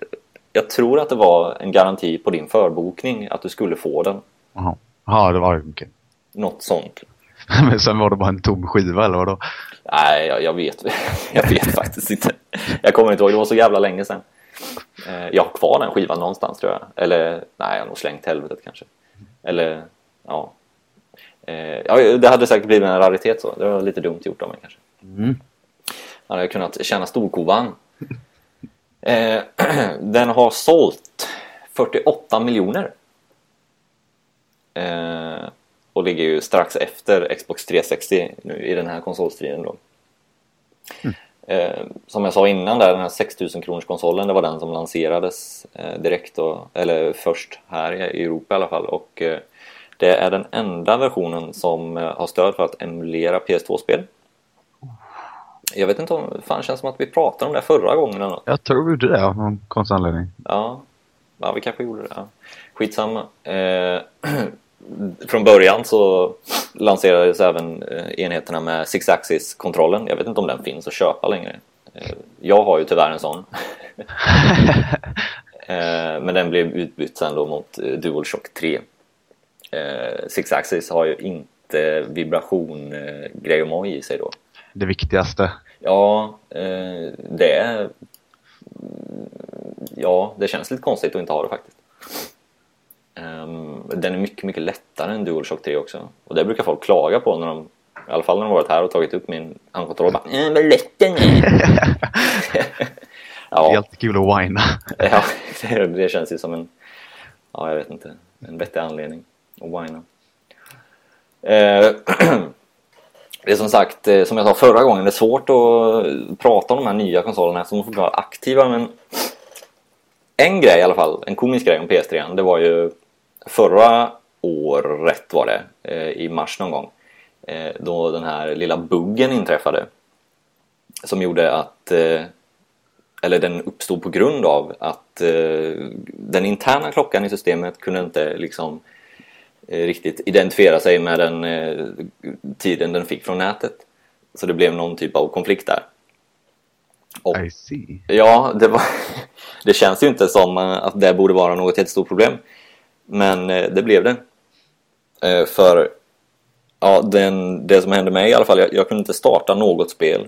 jag tror att det var en garanti på din förbokning att du skulle få den.
Aha. Ja, det var okej.
Något sånt. *laughs*
Men sen var det bara en tom skiva eller vadå?
Nej, jag, jag vet *laughs* Jag vet faktiskt inte. Jag kommer inte ihåg, det var så jävla länge sedan. Eh, jag har kvar den skivan någonstans tror jag. Eller nej, jag har nog slängt helvetet kanske. Eller, ja. Eh, ja. Det hade säkert blivit en raritet så. Det var lite dumt gjort av mig kanske.
Mm.
hade jag kunnat tjäna storkovan. Eh, *clears throat* den har sålt 48 miljoner. Eh, och ligger ju strax efter Xbox 360 nu i den här konsolstriden då. Eh, som jag sa innan där, den här 6000 kronors konsolen det var den som lanserades eh, direkt då, eller först här i Europa i alla fall och eh, det är den enda versionen som eh, har stöd för att emulera PS2-spel. Jag vet inte om, fan känns som att vi pratade om det förra gången eller något.
Jag tror vi gjorde det av någon konstig anledning.
Ja, ja vi kanske gjorde det. Ja. Skitsamma. Eh, *clears throat* från början så lanserades även eh, enheterna med Six Axis-kontrollen. Jag vet inte om den finns att köpa längre. Eh, jag har ju tyvärr en sån. *laughs* eh, men den blev utbytt sen då mot eh, DualShock 3. Eh, Six Axis har ju inte vibration eh, grej och i sig då.
Det viktigaste.
Ja, eh, det är... Ja, det känns lite konstigt att inte ha det faktiskt. Ehm, den är mycket, mycket lättare än DualShock 3 också. Och det brukar folk klaga på när de... I alla fall när de varit här och tagit upp min handkontroll. Bara, äh, vad lätt den är!
Det är
ja,
alltid kul att whina. *laughs*
ja det, det känns ju som en... Ja, jag vet inte. En vettig anledning att whina. Eh, *clears throat* *clears throat* Det är som sagt, eh, som jag sa förra gången, det är svårt att eh, prata om de här nya konsolerna som får vara aktiva men en grej i alla fall, en komisk grej om PS3 det var ju förra året var det, eh, i mars någon gång då den här lilla buggen inträffade som gjorde att eller den uppstod på grund av att den interna klockan i systemet kunde inte liksom riktigt identifiera sig med den eh, tiden den fick från nätet. Så det blev någon typ av konflikt där. Och,
I see.
ja, det, var, *laughs* det känns ju inte som eh, att det borde vara något jättestort problem. Men eh, det blev det. Eh, för ja, den, det som hände mig i alla fall, jag, jag kunde inte starta något spel.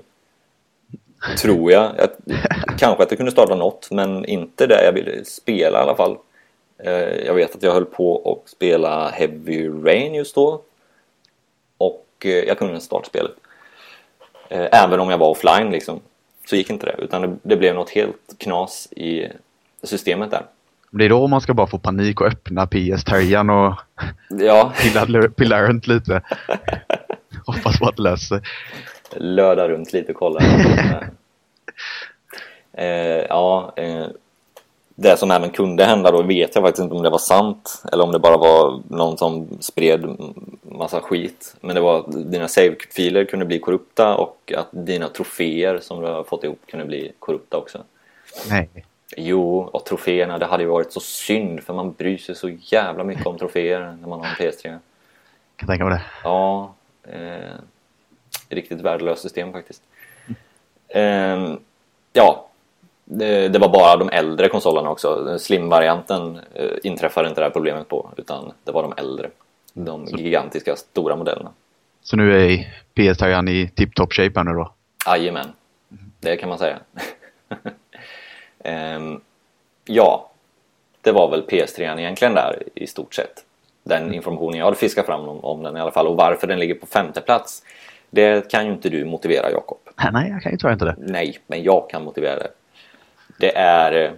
Tror jag. jag. Kanske att jag kunde starta något, men inte det jag ville spela i alla fall. Eh, jag vet att jag höll på att spela Heavy Rain just då. Och eh, jag kunde inte starta spelet. Eh, även om jag var offline liksom. Så gick inte det. Utan det, blev något helt knas i systemet där.
Det är då man ska bara få panik och öppna PS-terriern och
Ja, *laughs*
pilla, pilla runt lite. *laughs* Hoppas på att det löser
löda runt lite och kolla. *laughs* eh, ja, eh, det som även kunde hända då vet jag faktiskt inte om det var sant eller om det bara var någon som spred massa skit. Men det var att dina save-filer kunde bli korrupta och att dina troféer som du har fått ihop kunde bli korrupta också.
Nej.
Jo, och troféerna, det hade ju varit så synd för man bryr sig så jävla mycket om troféer när man har en PS3.
Kan tänka mig det.
Ja, eh, riktigt värdelöst system faktiskt. Eh, ja, det, det var bara de äldre konsolerna också. Slim-varianten eh, inträffade inte det här problemet på utan det var de äldre. De gigantiska stora modellerna.
Så nu är PS-terriern i tip-top shape nu då?
Jajamän, det kan man säga. *laughs* Ehm, ja, det var väl PS3 egentligen där i stort sett. Den informationen jag hade fiskat fram om, om den i alla fall och varför den ligger på femte plats. Det kan ju inte du motivera Jakob.
Nej, jag kan ju tyvärr inte det.
Nej, men jag kan motivera det. Det är... Eh,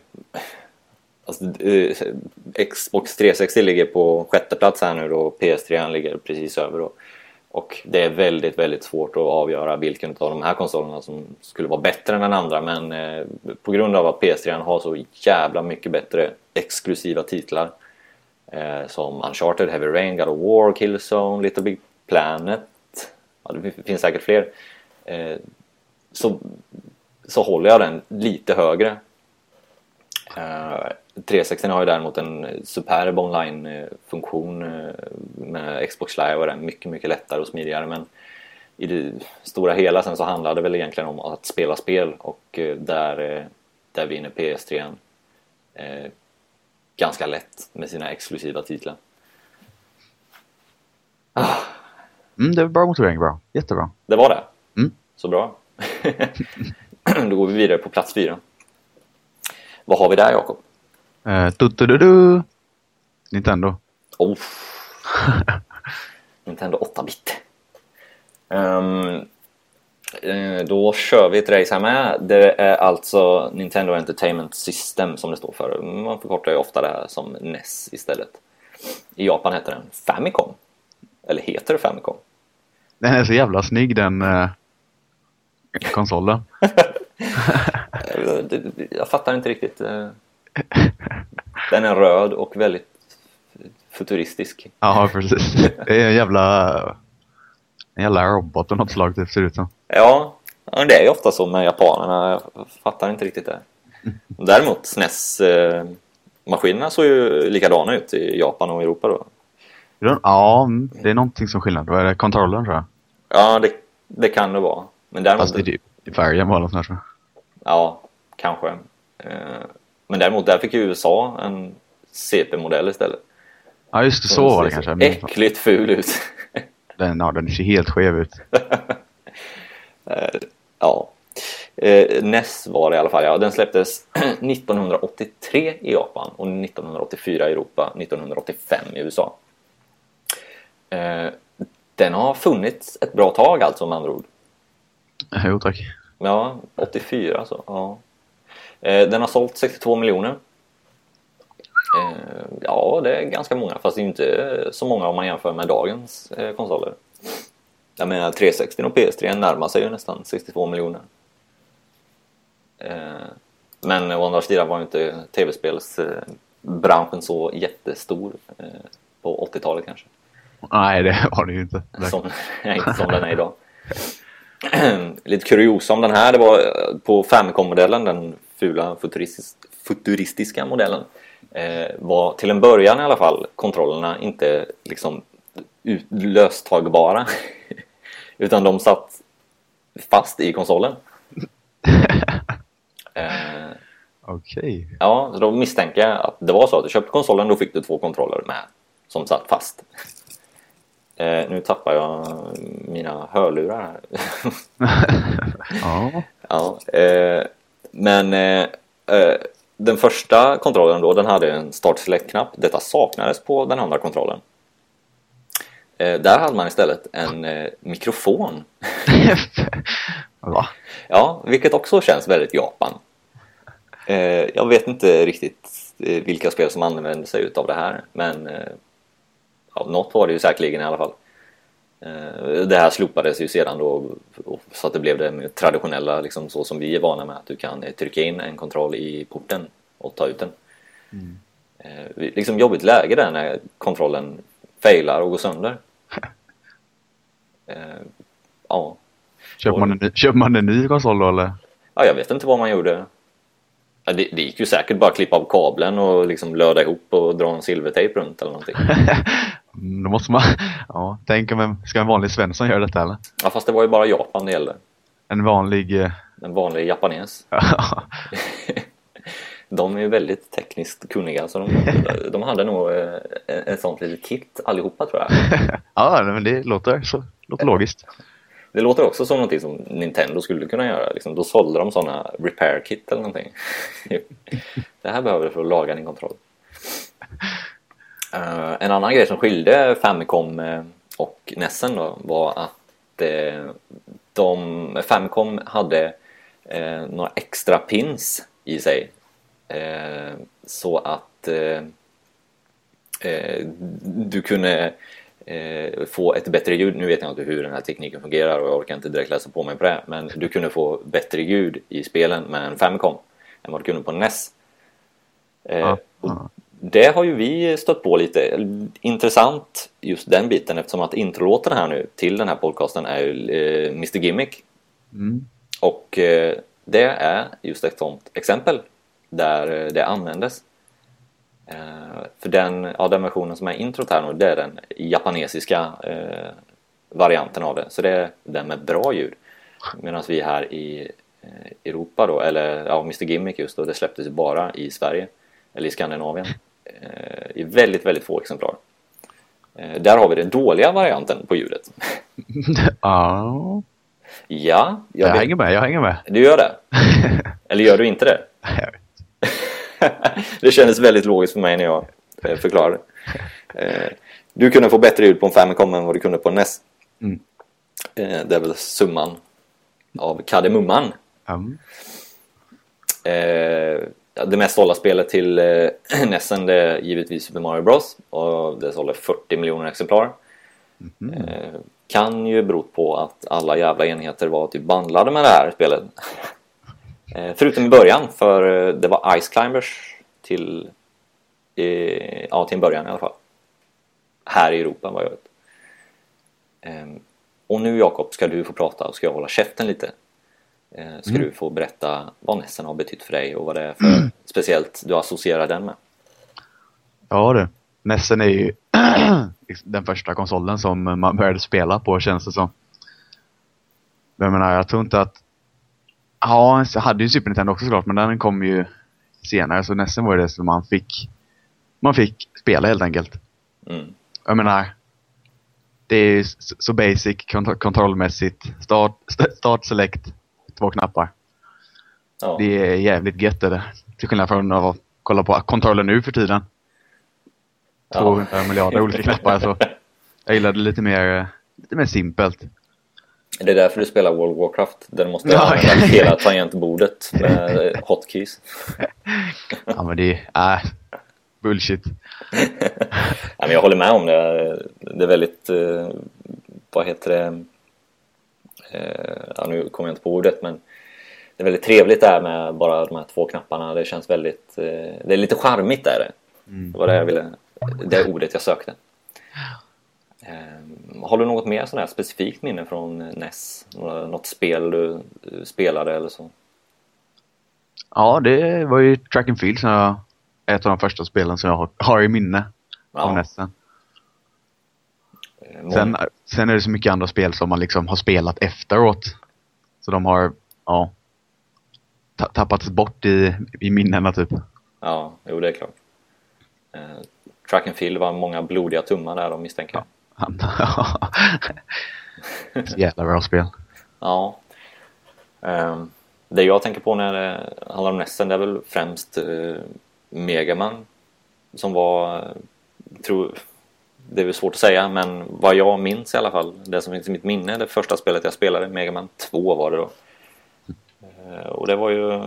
alltså, eh, Xbox 360 ligger på sjätte plats här nu då PS3 ligger precis över då. Och det är väldigt, väldigt svårt att avgöra vilken av de här konsolerna som skulle vara bättre än den andra men eh, på grund av att PS3 har så jävla mycket bättre exklusiva titlar eh, som Uncharted, Heavy Rain, God of War, Killzone, Little Big Planet ja, det finns säkert fler eh, så, så håller jag den lite högre Eh, 360 har ju däremot en superb online-funktion eh, med Xbox Live och den är mycket, mycket lättare och smidigare men i det stora hela sen så handlar det väl egentligen om att spela spel och eh, där, eh, där vinner PS3 eh, ganska lätt med sina exklusiva titlar.
Mm, det är bra motivering, bra. Jättebra.
Det var det?
Mm.
Så bra. *laughs* Då går vi vidare på plats fyra. Vad har vi där Jakob?
Uh, du, du, du, du. Nintendo.
Oh, *laughs* Nintendo 8-bit. Ehm, eh, då kör vi ett race här med. Det är alltså Nintendo Entertainment System som det står för. Man förkortar ju ofta det här som NES istället. I Japan heter den Famicom. Eller heter det Famicom?
Den är så jävla snygg den eh, konsolen. *laughs*
Eh, Jag fattar inte riktigt. eh. Den är röd och väldigt futuristisk.
Ja, precis. Det är en jävla... En jävla robot av något slag det ser ut som.
Ja, det är ju ofta så med japanerna. Jag fattar inte riktigt det. Däremot SNES-maskinerna såg ju likadana ut i Japan och Europa då.
Ja, det är någonting som skillnad. Vad är det? Kontrollen tror jag.
Ja, det, det kan det vara. Men däremot...
Fast det är typ i färgen var det sånt här.
Ja, kanske. Eh, Men däremot, där fick ju USA en CP-modell istället.
Ja, just det. Så var det kanske.
Äckligt ful ut. *laughs*
Den, ja, den ser helt skev ut. *laughs*
Eh, ja. Eh, NES var det i alla fall. Ja, den släpptes *clears throat* 1983 i Japan och 1984 i Europa, 1985 i USA. Den har funnits ett bra tag alltså med andra ord. *laughs*
Jo, tack.
Ja, 84 alltså. Ja. Eh, den har sålt 62 miljoner. Eh, ja, det är ganska många, fast det är inte så många om man jämför med dagens eh, konsoler. Jag menar 360 och PS3 närmar sig ju nästan 62 miljoner. Men å andra sidan var ju inte tv-spelsbranschen så jättestor på 80-talet kanske.
Nej, det var det ju inte.
Som, *laughs* nej, inte som den är idag. *clears throat* Lite kuriosa om den här, det var på Famicom-modellen, den fula futuristis futuristiska modellen, eh, var till en början i alla fall kontrollerna inte liksom ut- löstagbara. *laughs* Utan de satt fast i konsolen. *laughs* Eh,
Okej.
Ja, så då misstänker jag att det var så att du köpte konsolen, då fick du två kontroller med som satt fast. *laughs* Eh, nu tappar jag mina hörlurar här.
Ja.
ja, eh, men eh, eh, den första kontrollen då, den hade en start select-knapp. Detta saknades på den andra kontrollen. Eh, där hade man istället en eh, mikrofon. *laughs*
Va?
Ja, vilket också känns väldigt Japan. Eh, jag vet inte riktigt eh, vilka spel som använder sig utav det här, men eh, ja, något var det ju säkerligen i alla fall. Eh, det här slopades ju sedan då så att det blev det traditionella, liksom så som vi är vana med, att du kan eh, trycka in en kontroll i porten och ta ut den. Eh, liksom jobbigt läge där när kontrollen failar och går sönder. *laughs* Eh, ja,
Köper man, en, ny- köper man en ny konsol då eller?
Ja, jag vet inte vad man gjorde. Ja, det, det gick ju säkert bara att klippa av kabeln och liksom löda ihop och dra en silvertejp runt eller någonting. *laughs*
Då måste man... *laughs* Ja, tänk om en, ska en vanlig Svensson göra detta eller?
Ja, fast det var ju bara Japan det gällde.
En vanlig... eh,
En vanlig japanes. *laughs* De är ju väldigt tekniskt kunniga så de, *laughs* de hade nog eh, ett sånt litet kit allihopa tror jag.
ja, men det låter, så, låter logiskt.
Det låter också som någonting som Nintendo skulle kunna göra. Liksom, då sålde de sådana repair kit eller någonting. det här behöver du för att laga din kontroll. Eh, en annan grej som skilde Famicom eh, och Nessen då var att eh, de, Famicom hade några extra pins i sig. Så att du kunde få ett bättre ljud. Nu vet jag inte hur den här tekniken fungerar och jag orkar inte direkt läsa på mig på det. Men du kunde få bättre ljud i spelen med en Famicom än vad du kunde på NES.
Ja,
och. Det har ju vi stött på lite. Intressant just den biten eftersom att introlåten här nu till den här podcasten är ju eh, Mr Gimmick.
Mm.
Och eh, det är just ett sånt exempel där eh, det användes. Eh, för den, ja, den versionen som är introt här nu, det är den japanesiska varianten av det. Så det är den med bra ljud. Medan vi här i Europa då, eller ja, Mr Gimmick just då, det släpptes bara i Sverige. Eller i Skandinavien. Eh, I väldigt, väldigt få exemplar. Eh, där har vi den dåliga varianten på ljudet. *laughs*
ja,
ja, jag
jag hänger med, jag hänger med.
Du gör det? *laughs* Eller gör du inte det?
Jag *laughs*
det kändes väldigt logiskt för mig när jag eh, förklarade. Du kunde få bättre ljud på en Famicom än vad du kunde på en NES.
Mm.
Det är väl summan av kardemumman.
Mm.
Det mest sålda spelet till eh, *clears throat* NESen det är givetvis Super Mario Bros. Och det sålde 40 miljoner exemplar. Eh, kan ju bero på att alla jävla enheter var typ bandlade med det här spelet. *laughs* eh, förutom i början, för eh, det var Ice Climbers till, eh, ja, till en början i alla fall. Här i Europa vad jag vet. Eh, och nu Jakob ska du få prata och ska jag hålla käften lite. Eh, ska du få berätta vad Nessen har betytt för dig och vad det är för speciellt du associerar den med.
Ja du. Nessen är ju *clears throat* den första konsolen som man började spela på känns det som. Jag menar, jag tror inte att... Ja, jag hade ju Super Nintendo också såklart, men den kom ju senare. Så Nessen var det som man fick... Man fick spela helt enkelt.
Mm.
Jag menar, det är så basic kont- kontrollmässigt. Start, st- start, select, två knappar.
Ja.
Det är jävligt gött det. Till skillnad från att kolla på kontrollen nu för tiden.
Ja.
200 miljarder olika knappar. Så jag gillar det lite mer, eh, lite mer simpelt.
Det är därför du spelar World of Warcraft. Du måste
Ja.
använda hela tangentbordet med *laughs* hotkeys.
Ja men det är äh, bullshit. *laughs*
Ja, men jag håller med om det. Det är väldigt, eh, vad heter det, ja, nu kommer jag inte på ordet men det är väldigt trevligt där med bara de här två knapparna. Det känns väldigt, eh, det är lite charmigt där. Det var det jag ville, det ordet jag sökte. Eh, har du något mer sån här specifikt minne från NES? Nå- Något spel du spelade eller så?
Ja det var ju Track and Field som jag, ett av de första spelen som jag har, har i minne av
Ja, eh, mång-
Sen, sen är det så mycket andra spel som man liksom har spelat efteråt. Så de har, ja, ta- tappats bort i, i minnena typ.
Ja, jo det är klart. Eh, track and field var många blodiga tummar där de misstänker. *laughs*
Så jävla bra spel.
Ja. Ehm, det jag tänker på när det handlar om Nessen det är väl främst uh, Megaman som var, eh, tror, det är väl svårt att säga men vad jag minns i alla fall, det som finns i mitt minne, det första spelet jag spelade, Megaman 2 var det då. Eh, och det var ju eh,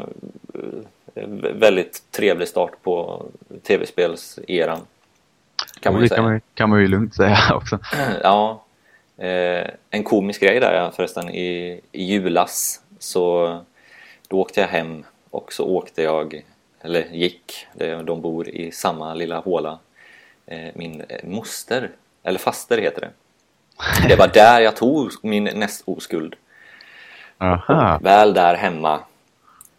en väldigt trevlig start på tv-spelseran. Kan man ju
det
säga.
kan man, kan man ju lugnt säga *laughs* också. *clears throat*
Ja, eh, en komisk grej där förresten i, i julas så då åkte jag hem och så åkte jag, eller gick, de bor i samma lilla håla, min eh, moster, eller faster heter det. Det var där jag tog min nästoskuld.
Aha.
Väl där hemma,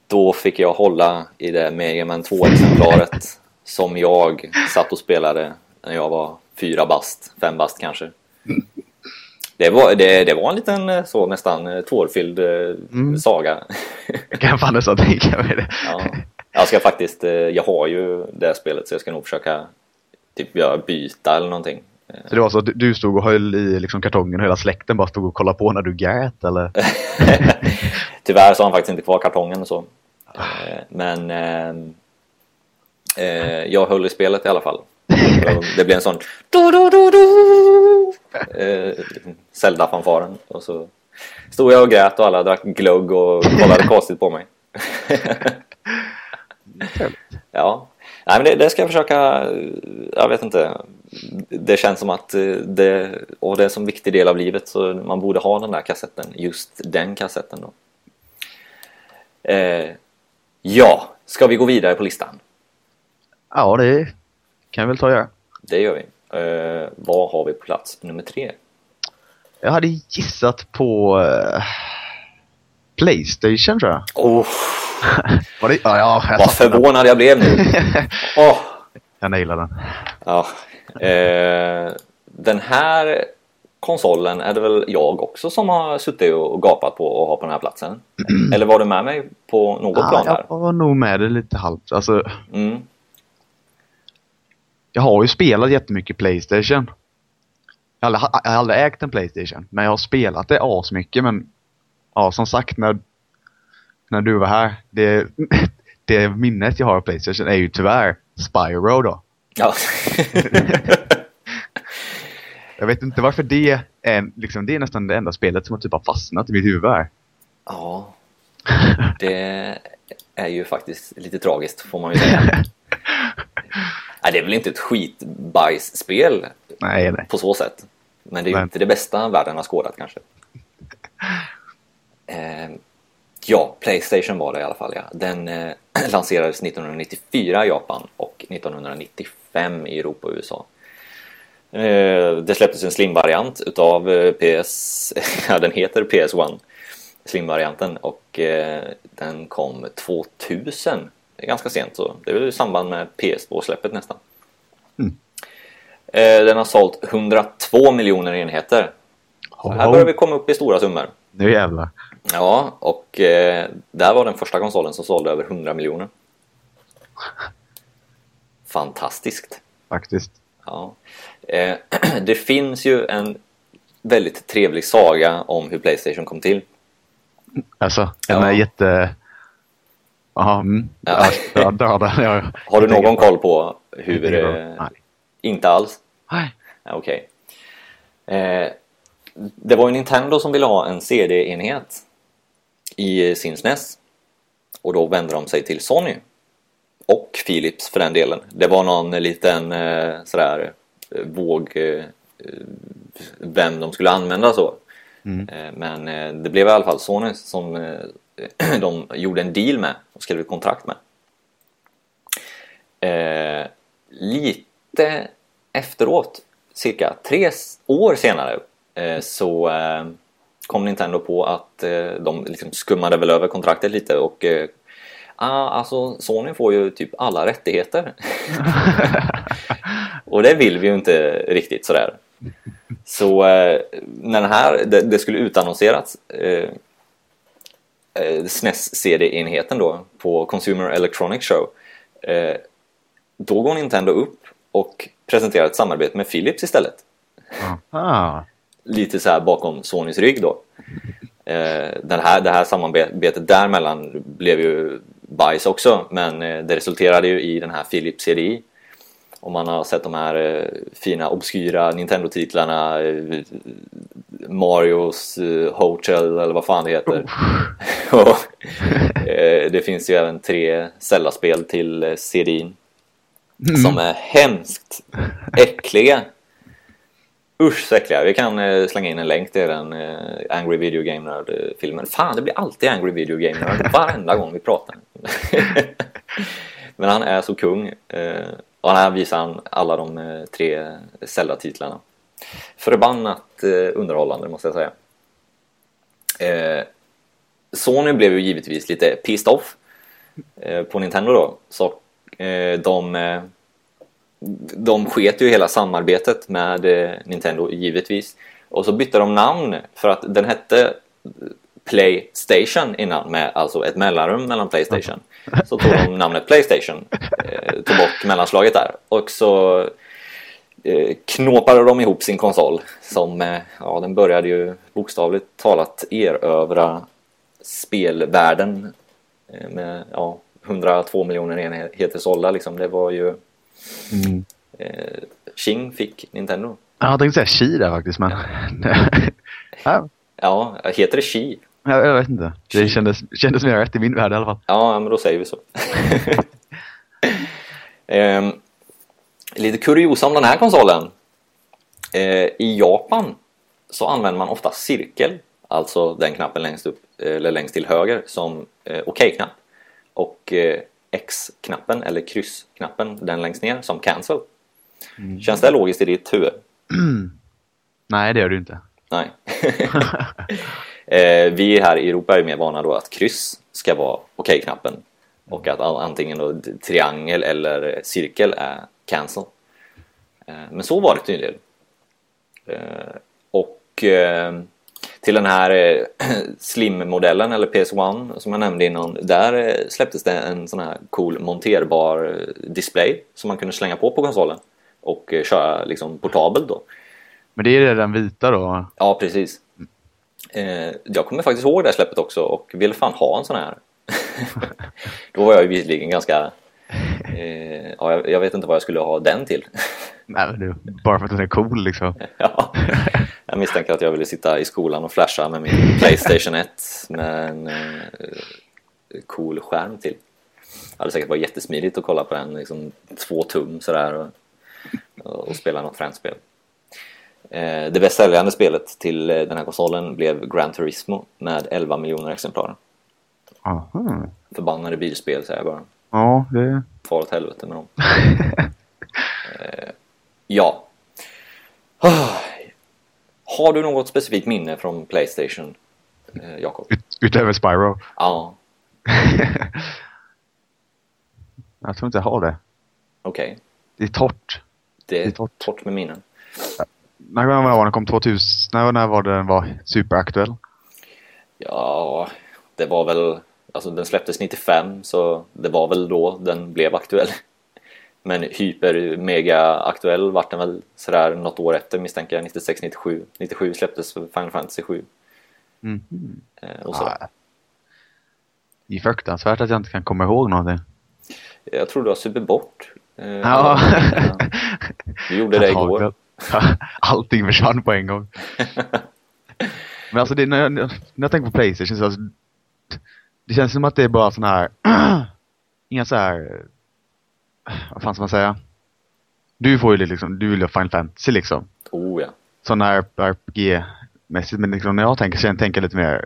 då fick jag hålla i det Mega Man 2-exemplaret som jag satt och spelade när jag var fyra bast, fem bast kanske. Det var, det, det var en liten eh, så nästan eh, tårfylld eh,
Mm.
saga.
Jag kan fan nästan tänka mig det.
ja. Jag ska faktiskt, eh, jag har ju det spelet så jag ska nog försöka typ göra byta eller någonting.
Så det var så att du- stod och höll i liksom kartongen och hela släkten bara stod och kollade på när du grät eller? *laughs*
Tyvärr så har han faktiskt inte kvar kartongen och så. Eh, Men eh, eh, jag höll i spelet i alla fall. *laughs* Det blev en sån do, do, do, do, eh, Zelda-fanfaren. Och så stod jag och grät och alla drack glögg och kollade *laughs* konstigt på mig. ja, Nej, men det, det ska jag försöka. Jag vet inte. Det känns som att eh, det, och det är en sån viktig del av livet så man borde ha den där kassetten. Just den kassetten då. Eh, ja, ska vi gå vidare på listan?
Ja, det kan jag väl ta och göra.
Det gör vi. Eh, vad har vi på plats nummer tre?
Jag hade gissat på eh, Playstation tror jag.
Oh, *laughs*
Var det? Ja, ja jag,
vad
satte den.
förvånad jag blev nu. *laughs* Åh,
jag nailade den.
ja. eh, den här konsolen är det väl jag också som har suttit och gapat på och har på den här platsen? *clears throat* Eller var du med mig på något plan
Ja,
här?
jag var nog med det lite halvt. Alltså,
Mm.
jag har ju spelat jättemycket Playstation. Jag har, aldrig, jag har aldrig ägt en Playstation, men jag har spelat det asmycket. Men ja, som sagt, när, när du var här, det, *laughs* det minnet jag har av Playstation är ju tyvärr Spyro då.
Ja. *laughs*
Jag vet inte varför det är, liksom, det är nästan det enda spelet som har typ har fastnat i mitt huvud här.
Ja, det är ju faktiskt lite tragiskt får man ju säga. *laughs* Nej, det är väl inte ett skitbajsspel
Nej, nej.
på så sätt. Men det är ju inte det bästa världen har skådat kanske. Eh, ja, Playstation var det i alla fall. Ja. Den eh, *clears throat* lanserades 1994 i Japan och 1995 i Europa och USA. Eh, det släpptes en slim-variant utav PS... *laughs* ja, den heter PS1. Slim-varianten och den kom 2000. Det är ganska sent så det är väl i samband med PS2-släppet nästan.
Mm.
Den har sålt 102 miljoner enheter. Så här börjar vi komma upp i stora summor.
Nu jävlar.
Ja, och eh, där var den första konsolen som sålde över 100 miljoner. Fantastiskt.
Faktiskt.
Ja. Eh, *clears throat* det finns ju en väldigt trevlig saga om hur Playstation kom till.
Alltså, den
Ja.
är jätte... Jaha, mm.
Ja.
Ja, den. Jag,
Har du någon koll på hur... Eh,
Nej.
inte alls?
Nej.
Okej. Eh, det var ju Nintendo som ville ha en CD-enhet i sin SNES. Och då vände de sig till Sony. Och Philips för den delen. Det var någon liten eh, sådär eh, våg eh, vem de skulle använda så.
Mm.
Eh, men det blev i alla fall Sony som *clears throat* de gjorde en deal med och skrev ett kontrakt med. Lite efteråt, cirka tre år senare, så kom Nintendo på att eh, de liksom skummade väl över kontraktet lite och eh, ah, alltså Sony får ju typ alla rättigheter. *laughs* och det vill vi ju inte riktigt sådär. Så eh, när den här, det, det skulle utannonseras eh, eh, SNES-CD-enheten då på Consumer Electronics Show eh, då går Nintendo upp och presenterar ett samarbete med Philips istället.
Ah.
Lite så här bakom Sonys rygg då. Eh, den här, det här samarbetet däremellan blev ju bajs också men eh, det resulterade ju i den här Philips CDI. Om man har sett de här eh, fina obskyra Nintendo-titlarna Marios Hotel eller vad fan det heter. *laughs* Eh, det finns ju även tre Zelda-spel till eh, CDin som är hemskt äckliga. Usch så äckliga. Vi kan eh, slänga in en länk till den eh, Angry Video Game Nerd-filmen. Fan, det blir alltid Angry Video Game Nerd *laughs* varenda gång vi pratar. *laughs* Men han är så kung. Eh, och här visar han alla de eh, tre Zelda-titlarna. Förbannat eh, underhållande måste jag säga. Eh, Sony blev ju givetvis lite pissed off eh, på Nintendo då. Så eh, de, eh, de sket ju hela samarbetet med eh, Nintendo givetvis. Och så bytte de namn för att den hette Playstation innan med alltså ett mellanrum mellan Playstation. *laughs* Så tog de namnet Playstation, eh, tog bort mellanslaget där och så eh, knåpade de ihop sin konsol som, eh, ja den började ju bokstavligt talat erövra spelvärlden eh, med ja, 102 miljoner enheter sålda liksom. Det var ju
Mm.
eh, Ching fick Nintendo.
Ja, Jag tänkte säga Chi där faktiskt, men... *laughs* ja,
Ja, heter det Chi?
jag, jag vet inte. Det kändes, kändes mer rätt i min värld i alla fall.
Ja, men då säger vi så. *laughs* Ehm, lite kuriosa om den här konsolen. Eh, I Japan så använder man ofta cirkel, alltså den knappen längst upp eller längst till höger som eh, OK-knapp. Och eh, X-knappen eller kryssknappen, den längst ner, som cancel. Känns det logiskt i ditt huvud? *clears throat*
Nej, det gör du inte.
Nej. *laughs* eh, vi här i Europa är mer vana då att kryss ska vara okej-knappen och att antingen då triangel eller cirkel är cancel. Eh, men så var det tydligen. Eh, och eh, till den här eh, *clears throat* Slim-modellen eller PS1 som jag nämnde innan, där eh, släpptes det en sån här cool monterbar eh, display som man kunde slänga på på konsolen och köra liksom portabelt då.
Men det är den vita då.
Ja, precis. Eh, jag kommer faktiskt ihåg det här släppet också och ville fan ha en sån här. *laughs* Då var jag ju visserligen ganska... Ja, jag vet inte vad jag skulle ha den till. *laughs*
Nej, det, bara för att den är cool liksom. *laughs*
Ja. Jag misstänker att jag ville sitta i skolan och flasha med min Playstation 1 med en eh, cool skärm till. Det hade säkert varit jättesmidigt att kolla på den, liksom två tum sådär och, och spela något fränt spel. Eh, det bäst säljande spelet till eh, den här konsolen blev Gran Turismo med 11 miljoner exemplar.
Aha.
Förbannade bilspel säger jag bara.
Ja, det...
Far åt helvete med dem. *laughs* eh, ja. *sighs* Har du något specifikt minne från Playstation, eh, Jakob?
Ut, utöver Spyro.
Ja, *laughs*
Jag tror inte jag har det.
okej.
Det är torrt.
Det
Det
är
är torrt.
torrt med minnen.
När var den kom 2000? När, när var den var superaktuell?
Ja, det var väl... Alltså den släpptes 95 så det var väl då den blev aktuell. Men hyper mega aktuell vart den väl sådär något år efter misstänker jag, 96, 97. 97 släpptes Final Fantasy 7
Mm.
eh, och sådär.
Ja. Det är fruktansvärt att jag inte kan komma ihåg någonting.
Jag tror du har supit bort. Eh,
Ja. *laughs*
Du gjorde det igår. *laughs*
Allting försvann på en gång. *laughs* Men alltså det, när, jag, när jag tänker på Playstation så alltså, det känns som att det är bara sån här *clears throat* inga så här vad fan ska man säga? Du får ju liksom, du vill ju ha Final Fantasy liksom.
Oh ja.
Sådana här RPG-mässigt men liksom när jag tänker så jag tänker lite mer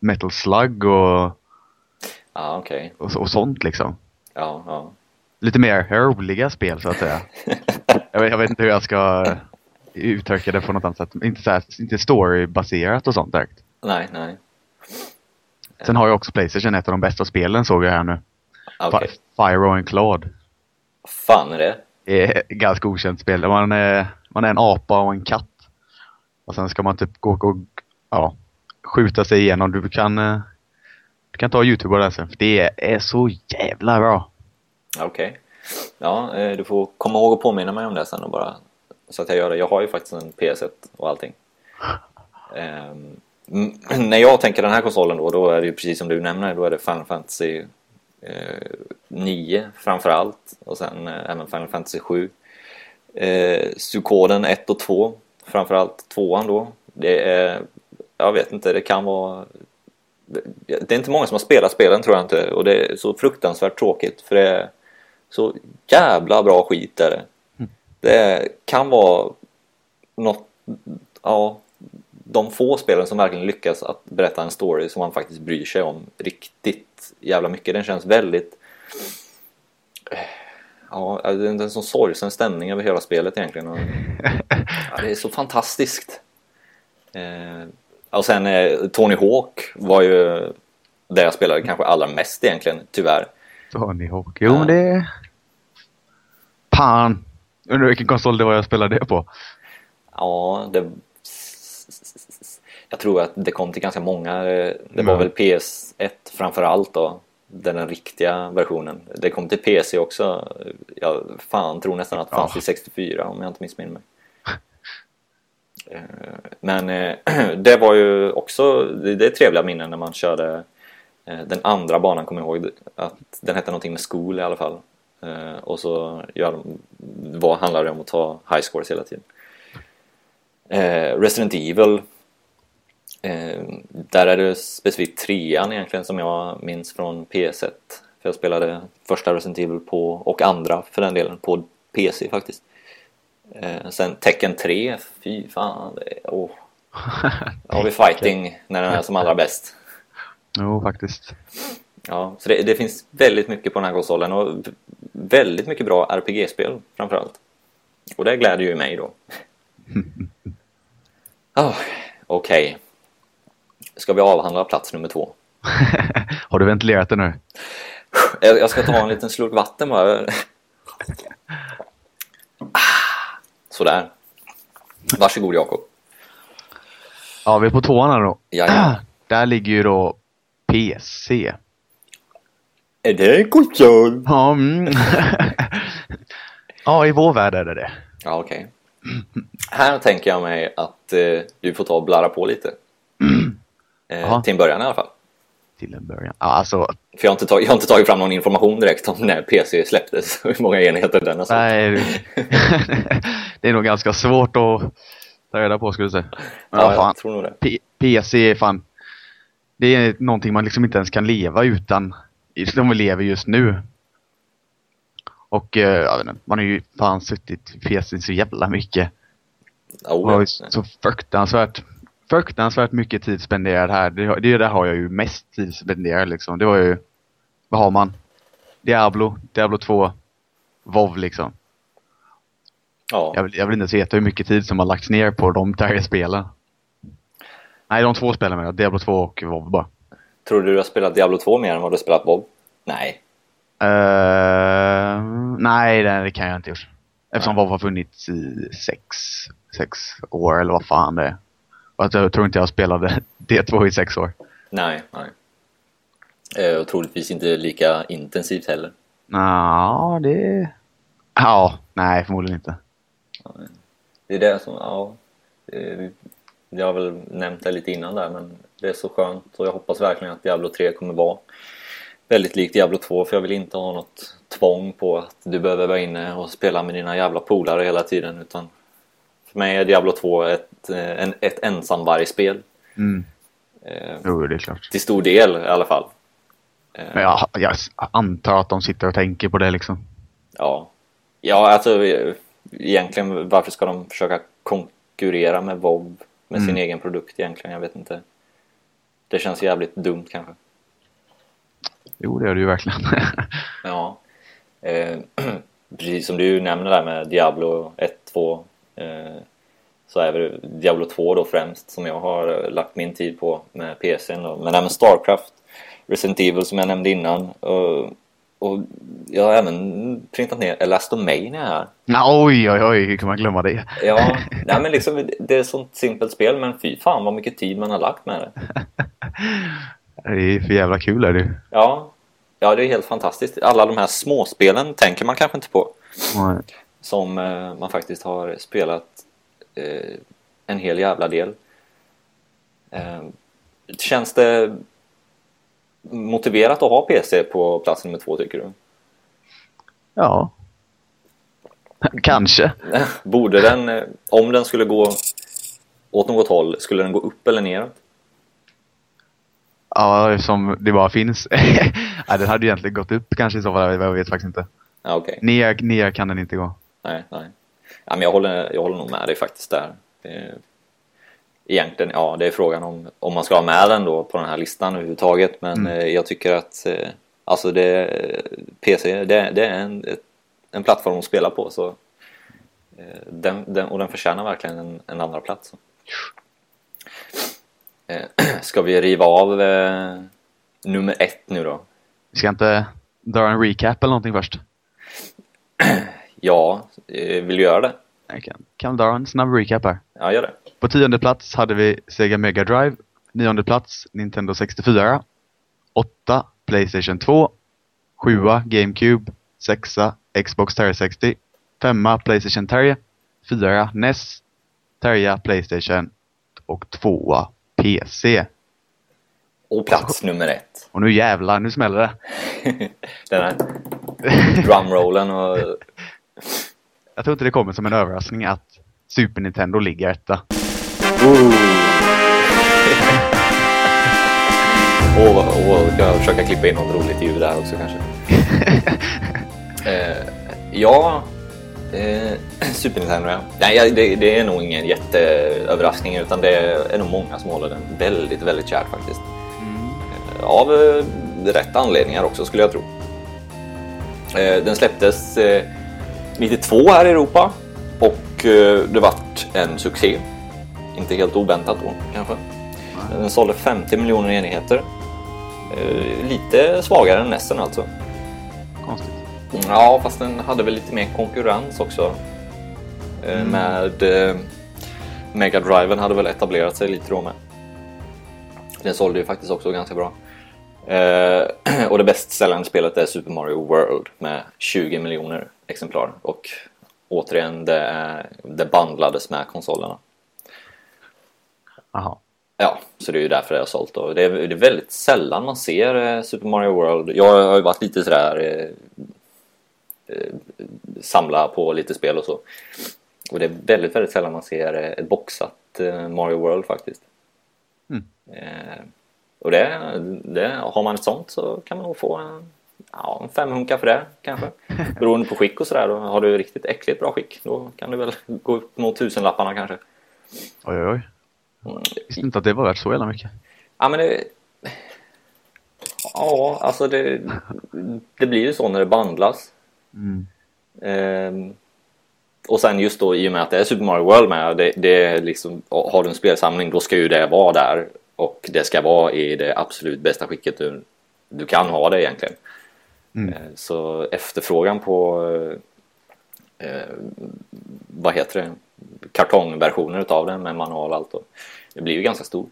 Metal Slug och,
Ja, okej.
och, och sånt liksom.
Ja, ja.
Lite mer roliga spel så att säga. *laughs* jag, vet, jag vet inte hur jag ska uttrycka det på något annat sätt. Inte, så här, inte storybaserat och sånt direkt.
Nej, nej.
Sen har jag också Playstation, ett av de bästa spelen såg jag här nu.
Okej.
Fi- Fyro and Claude.
Fan är det?
Det är ett ganska okänt spel. Man är, man är en apa och en katt. Och sen ska man typ gå och ja, skjuta sig igenom. Du kan, eh, du kan ta Youtube och läsa. För det är så jävla bra.
Okej. Ja, eh, du får komma ihåg att påminna mig om det sen och bara så att jag gör det. Jag har ju faktiskt en PS1 och allting. *laughs* Mm, *clears throat* när jag tänker den här konsolen då, då är det ju precis som du nämner, då är det Final Fantasy eh, 9 framför allt och sen eh, även Final Fantasy 7. Eh, Sukoden 1 och 2 framför allt tvåan då. Det är, jag vet inte, det kan vara det är inte många som har spelat spelen tror jag inte och det är så fruktansvärt tråkigt för det är så jävla bra skit där det. Det kan vara något, ja, de få spelen som verkligen lyckas att berätta en story som man faktiskt bryr sig om riktigt jävla mycket. Den känns väldigt Ja, det är en sån sorgsen stämning över hela spelet egentligen. Och, *laughs* ja, det är så fantastiskt. Eh, och sen eh, Tony Hawk var ju det jag spelade kanske allra mest egentligen, tyvärr.
Tony Hawk. Jo, men det... Pan! Undrar vilken konsol det var jag spelade det på.
Ja, det... Jag tror att det kom till ganska många. Det var
Mm.
väl PS1 framför allt då. Den, den riktiga versionen. Det kom till PC också. Jag fan tror nästan att det fanns
Ja.
till 64 om jag inte missminner mig. *laughs* Eh, Men eh, *clears throat* det var ju också, det är trevliga minnen när man körde eh, den andra banan, kommer jag ihåg att den hette någonting med school i alla fall. Eh, Och så gör vad handlar det om att ta high scores hela tiden. Eh, Resident Evil eh, Där är det specifikt trean egentligen som jag minns från PS1 För jag spelade första Resident Evil på, och andra för den delen, på PC faktiskt eh, Sen Tekken 3, fy fan det, åh. Där *laughs* har vi fighting när den är som allra bäst
Jo, faktiskt.
Ja, så det, det finns väldigt mycket på den här konsolen och väldigt mycket bra RPG-spel framförallt. Och det gläder ju mig då. oh, *laughs* Okej. Ska vi avhandla plats nummer två? *laughs*
Har du ventilerat det nu?
Jag, ska ta en liten slurk vatten bara. Sådär. Varsågod Jakob.
Ja, vi är på tvåan här då.
Jajamän. *clears throat*
Där ligger ju då PC.
Är det en konsol?
Ja, mm. *laughs* ja, i vår värld är det det.
Ja, okej. Här tänker jag mig att eh, du får ta och blarra på lite. Eh,
Jaha.
till en början i alla fall.
till en början. Ja, alltså,
För jag har, inte tagit, jag har inte tagit fram någon information direkt om när PC släpptes och *laughs* hur många enheter den har sålt.
nej. *laughs* det är nog ganska svårt att ta reda på skulle jag säga. Men
Ja,
fan,
jag tror nog det.
P- PC är fan... Det är någonting man liksom inte ens kan leva utan. Som vi lever just nu. Och eh, inte, man har ju fan suttit i PC så jävla mycket.
Oh,
Och har ju så fruktansvärt, fruktansvärt mycket tid spenderad här. Det, det där har jag ju mest tid spenderad liksom. Det var ju, vad har man? Diablo, Diablo 2, WoW liksom.
ja.
Jag vill, jag vill inte veta hur mycket tid som har lagts ner på de där spelen. Nej, de två spelen med Diablo 2 och WoW bara.
Tror du du har spelat Diablo 2 mer än vad du har spelat WoW? Nej.
Uh, nej, det, det kan jag inte gjort. Eftersom WoW har funnits i sex, sex år eller vad fan det är. Att jag tror inte jag spelade *laughs* D2 i sex år.
Nej, nej. Eh, och troligtvis inte lika intensivt heller.
Nå, det... Ja, nej förmodligen inte.
Det är det som, ja. Jag har väl nämnt det lite innan där men det är så skönt och jag hoppas verkligen att Diablo 3 kommer vara väldigt likt Diablo 2 för jag vill inte ha något tvång på att du behöver vara inne och spela med dina jävla polare hela tiden utan för mig är Diablo 2 ett, eh, en, ett ensamvargspel.
Mm.
Eh,
Jo, det är klart.
till stor del i alla fall. Eh,
Men jag, jag antar att de sitter och tänker på det liksom.
Ja, ja alltså eh, egentligen varför ska de försöka konkurrera med WoW med sin
Mm.
egen produkt egentligen? Jag vet inte. Det känns jävligt dumt kanske.
Jo, det gör det ju verkligen. *laughs*
Ja. Eh, *clears throat* precis som du nämner där med Diablo 1, 2 eh, så är det Diablo 2 då främst som jag har eh, lagt min tid på med PCn då. Men även Starcraft, Resident Evil som jag nämnde innan och, och jag har även printat ner Elastomania här.
Nå, oj, oj, oj, hur kan man glömma det?
Ja, *laughs* nej men liksom det är ett sånt simpelt spel men fy fan vad mycket tid man har lagt med det. *laughs*
Det är för jävla kul är det.
Ja, ja det är helt fantastiskt. Alla de här småspelen tänker man kanske inte på.
Nej.
Som eh, man faktiskt har spelat eh, en hel jävla del. Eh, känns det motiverat att ha PC på plats nummer två tycker du?
Ja. Kanske. *laughs*
Borde den, om den skulle gå åt något håll, skulle den gå upp eller neråt?
Ja, som det bara finns. *laughs* Nej, den hade egentligen gått upp kanske i så fall. Jag vet faktiskt inte.
Ja, okej.
Ner, ner kan den inte gå.
Nej, nej. Ja, men jag, håller, jag håller nog med dig faktiskt där. Eh, Egentligen, ja, det är frågan om, om man ska ha med den då på den här listan överhuvudtaget. Men
Mm.
eh, jag tycker att eh, alltså det, PC, det, det är en, en plattform att spela på. Så, eh, den, den, och den förtjänar verkligen en, en andra plats. *clears throat* Ska vi riva av eh, nummer ett nu då?
Vi ska inte dra en recap eller någonting först? *clears throat*
Ja, eh, vill du göra det?
Jag kan, dra en snabb recap här.
Ja, gör det.
På tionde plats hade vi Sega Mega Drive. Nionde plats Nintendo 64. Åtta Playstation 2. Sjua GameCube. Sexa Xbox 360. Femma Playstation 3. Fyra NES. Trea Playstation. Och tvåa PC.
Och plats nummer ett.
Och nu jävlar, nu smäller det. *laughs*
Den här drumrollen och...
Jag tror inte det kommer som en överraskning att Super Nintendo ligger etta.
Åh, oh, oh, ska jag försöka klippa in något roligt ljud där också kanske. *laughs* eh, ja, eh, *clears throat* Super Nintendo ja. Nej, det, det är nog ingen jätteöverraskning utan det är nog många som håller den väldigt, väldigt kärt faktiskt. Eh, Av eh, rätt anledningar också skulle jag tro. Eh, den släpptes eh, 92 här i Europa och eh, det vart en succé. Inte helt oväntat då kanske. Den sålde 50 miljoner enheter. Eh, lite svagare än Nessen alltså.
Konstigt.
Ja, fast den hade väl lite mer konkurrens också. Eh, Med eh, Mega Driven hade väl etablerat sig lite då med. Den sålde ju faktiskt också ganska bra. *clears throat* Och det bäst säljande spelet är Super Mario World med 20 miljoner exemplar. Och återigen, det, det bandlades med konsolerna.
Jaha.
Ja, så det är ju därför jag har sålt då. Det är, det är väldigt sällan man ser eh, Super Mario World. Jag har ju varit lite sådär eh, eh, samla på lite spel och så. Och det är väldigt, väldigt sällan man ser eh, ett boxat Mario World faktiskt.
Mm.
Eh, och det, det, har man ett sånt så kan man nog få en, ja, en fem hunkar för det kanske. Beroende på skick och sådär. Då har du riktigt äckligt bra skick då kan du väl *laughs* gå upp mot tusenlapparna kanske.
Oj, oj, oj. Jag visste inte att det var värt så jävla mycket.
Ja men det... Ja, alltså det, det blir ju så när det bandlas.
Mm.
Ehm, och sen just då i och med att det är Super Mario World med, det, det är liksom, har du en spelsamling då ska ju det vara där. Och det ska vara i det absolut bästa skicket du, du kan ha det egentligen.
Mm.
Ehm, så efterfrågan på, eh, vad heter det, kartongversioner utav den med manual och allt. Och, det blir ju ganska stor.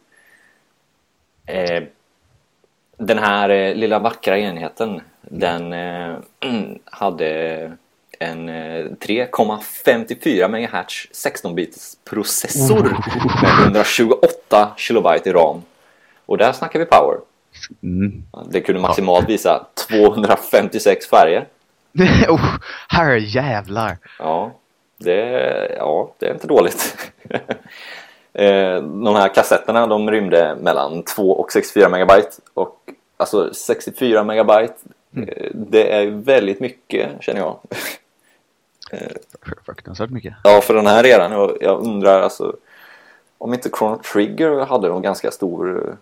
Eh, den här eh, lilla vackra enheten den eh, *clears throat* hade en eh, 3,54 MHz 16-bitars processor med 128 kilobyte i ram. Och där snackar vi power.
Mm.
Det kunde maximalt visa 256 färger. *laughs*
oh, herre jävlar.
Ja, det, ja, det är inte dåligt. *laughs* Eh, de här kassetterna de rymde mellan 2 och 64 megabyte och alltså 64 megabyte eh, det är väldigt mycket känner jag. *laughs* Eh,
Fruktansvärt mycket.
ja, för den här eran jag, jag undrar alltså om inte Chrono Trigger hade någon ganska stor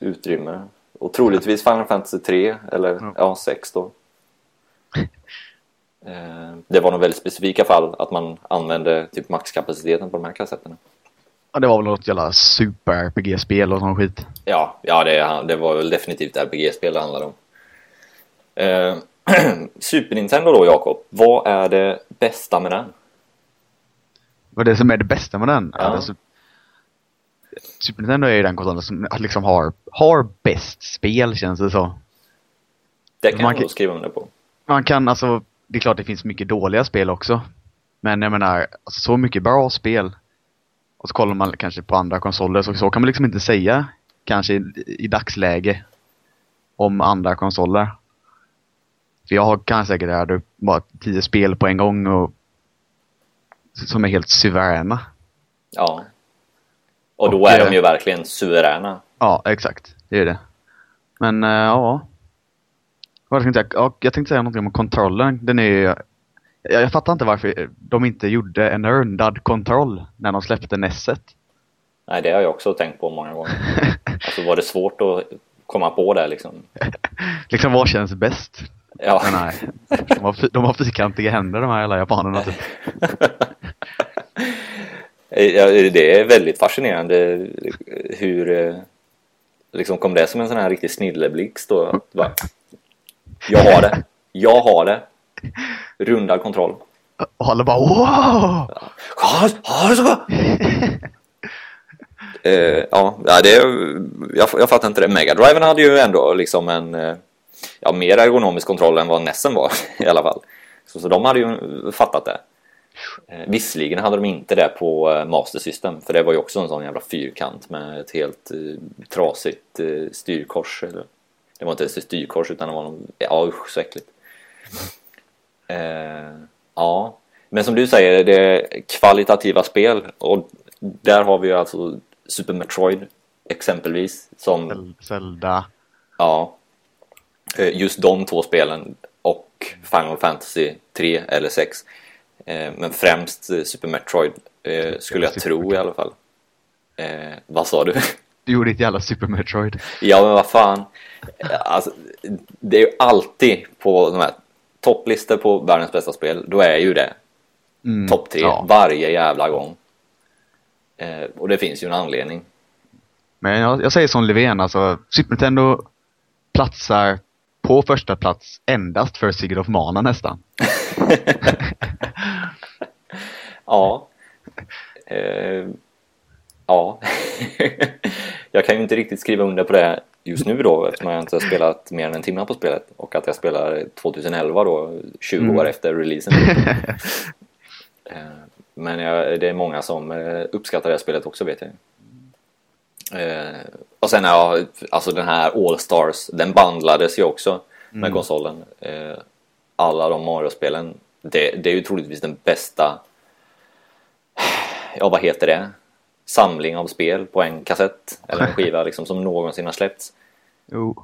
utrymme och troligtvis Final Fantasy 3 eller
Ja.
ja, 6 då. Eh, Det var nog väldigt specifika fall att man använde typ maxkapaciteten på de här kassetterna.
Ja, det var väl något jävla super-RPG-spel och sån skit.
Ja, ja det, det var väl definitivt RPG-spel det handlade om. Eh, *clears throat* Super Nintendo då Jakob, vad är det bästa med den?
Och det som är det bästa med den,
Ja.
alltså, Super Nintendo är ju den konsolen som liksom har, har bäst spel känns det så.
Det kan
Man kan-
nog skriva under på.
Man kan alltså, det är klart det finns mycket dåliga spel också. Men jag menar, alltså, så mycket bra spel. Och så kollar man kanske på andra konsoler, så, så kan man liksom inte säga kanske i, i dagsläge om andra konsoler. För jag har kanske säkert här bara tio spel på en gång och som är helt suveräna.
Ja. Och då
Och,
är
eh,
de ju verkligen suveräna.
Ja, exakt. Det är det. Men äh, ja. Vad tänkte jag? Ja, jag tänkte säga någonting om kontrollen. Den är. Jag, jag fattar inte varför de inte gjorde en rundad kontroll när de släppte Nesset.
Nej, det har jag också tänkt på många gånger. *laughs* Alltså var det svårt att komma på det liksom? *laughs*
liksom vad känns bäst?
Ja.
Men nej. De har, de har fyrkantiga händer de här jävla japanerna typ. *laughs*
Ja, det är väldigt fascinerande hur eh, liksom kom det som en sån här riktig snilleblixt då. Jag har det. Jag har det. Rundad kontroll.
Och alla bara wow!
Ja. *laughs* Eh, ja, det, jag, jag fattar inte det. Megadriven hade ju ändå liksom en eh, ja, mer ergonomisk kontroll än vad Nessen var *laughs* i alla fall. Så, så de hade ju fattat det. Eh, visserligen hade de inte det på eh, Master System för det var ju också en sån jävla fyrkant med ett helt eh, trasigt eh, styrkors. Eller, det var inte ens ett styrkors utan det var någon, ja usch så äckligt. *laughs* Eh, ja, men som du säger, det är kvalitativa spel och där har vi ju alltså Super Metroid exempelvis som,
Zel- Zelda.
ja, eh, just de två spelen och Final Fantasy 3 eller 6. Eh, Men främst eh, Super Metroid eh, skulle jag
Super
tro i alla fall. Eh, vad sa du? *laughs*
Du gjorde ditt jävla Super Metroid.
Ja men vad fan. Alltså, det är ju alltid på de här topplistor på världens bästa spel. Då är ju det
Mm,
topp tre
ja.
varje jävla gång. Eh, och det finns ju en anledning.
Men jag, jag säger som Löfven, alltså Super Nintendo platsar på första plats endast för Secret of Mana nästan. *laughs* *laughs*
Ja. Eh, ja. jag kan ju inte riktigt skriva under på det just nu då eftersom jag inte har spelat mer än en timme på spelet och att jag spelar 2011 då 20
Mm.
år efter releasen. *laughs* Eh, Men jag, det är många som eh, uppskattar det här spelet också vet jag. Eh, och sen ja, alltså den här All Stars, den bandlades ju också med
Mm.
konsolen. Alla de Mario-spelen, det, det är ju troligtvis den bästa, ja vad heter det? Samling av spel på en kassett eller en *laughs* skiva liksom som någonsin har släppts.
Jo.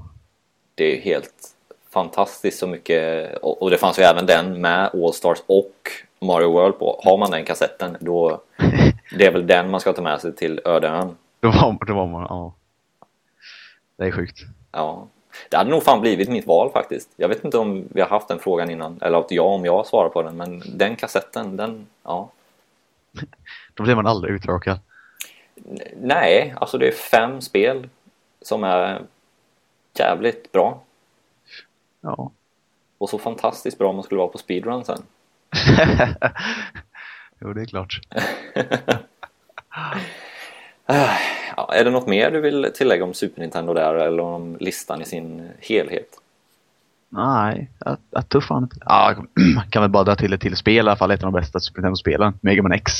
Det är helt fantastiskt så mycket och, och det fanns ju även den med All Stars och Mario World på. Har man den kassetten då *laughs* det är väl den man ska ta med sig till Ödeön.
Då var, då var man, ja. Det är sjukt.
Ja, det hade nog fan blivit mitt val faktiskt. Jag vet inte om vi har haft den frågan innan eller att jag om jag svarar på den men den kassetten, den, ja. *laughs*
Då blir man aldrig uttråkad.
Nej, alltså det är fem spel som är jävligt bra
Ja.
och så fantastiskt bra om man skulle vara på speedrun sen. *laughs*
jo, det är klart. *laughs*
Ja, är det något mer du vill tillägga om Super Nintendo där eller om listan i sin helhet?
Nej, jag, jag tror fan inte. Ja, *clears throat* kan väl bara dra till ett till spel i alla fall. Ett av de bästa Super Nintendo-spelen. Mega Man X.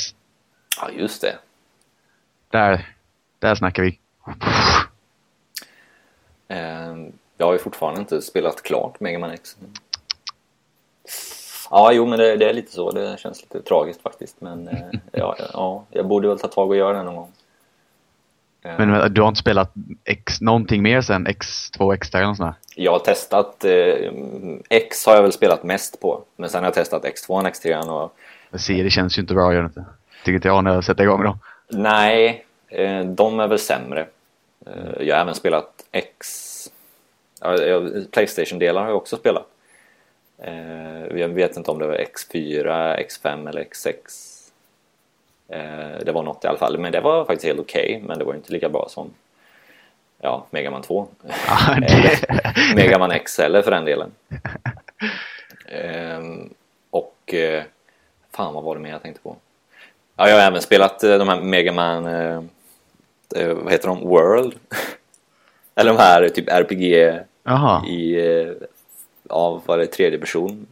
Ja, just det.
Där, där snackar vi.
Eh, jag har ju fortfarande inte spelat klart Mega Man X. Ja, jo, men det, det är lite så. Det känns lite tragiskt faktiskt. Men eh, *laughs* ja, ja, jag borde väl ta tag och göra det någon gång. Eh,
Men men du har inte spelat X, någonting mer sen X2, X3 eller sånt där?
Jag har testat eh, X har jag väl spelat mest på. Men sen har jag testat X2, X3 och
Jag ser, det känns ju inte bra, gör det inte? Tycker inte jag när jag sätter igång dem.
Nej, eh, de är väl sämre. Eh, jag har även spelat X... Playstation-delar har jag också spelat. Eh, jag vet inte om det var X4, X5 eller X6. Eh, det var något i alla fall, men det var faktiskt helt okej. men det var inte lika bra som ja, Mega Man 2.
Ja,
eller
det,
Mega Man X eller för den delen. *laughs* Ehm, och fan vad var det mer jag tänkte på? Ja, jag har även spelat eh, de här Mega Man, eh, eh, vad heter de, World? *laughs* eller de här typ RPG
Jaha.
i, ja vad är det, tredje person.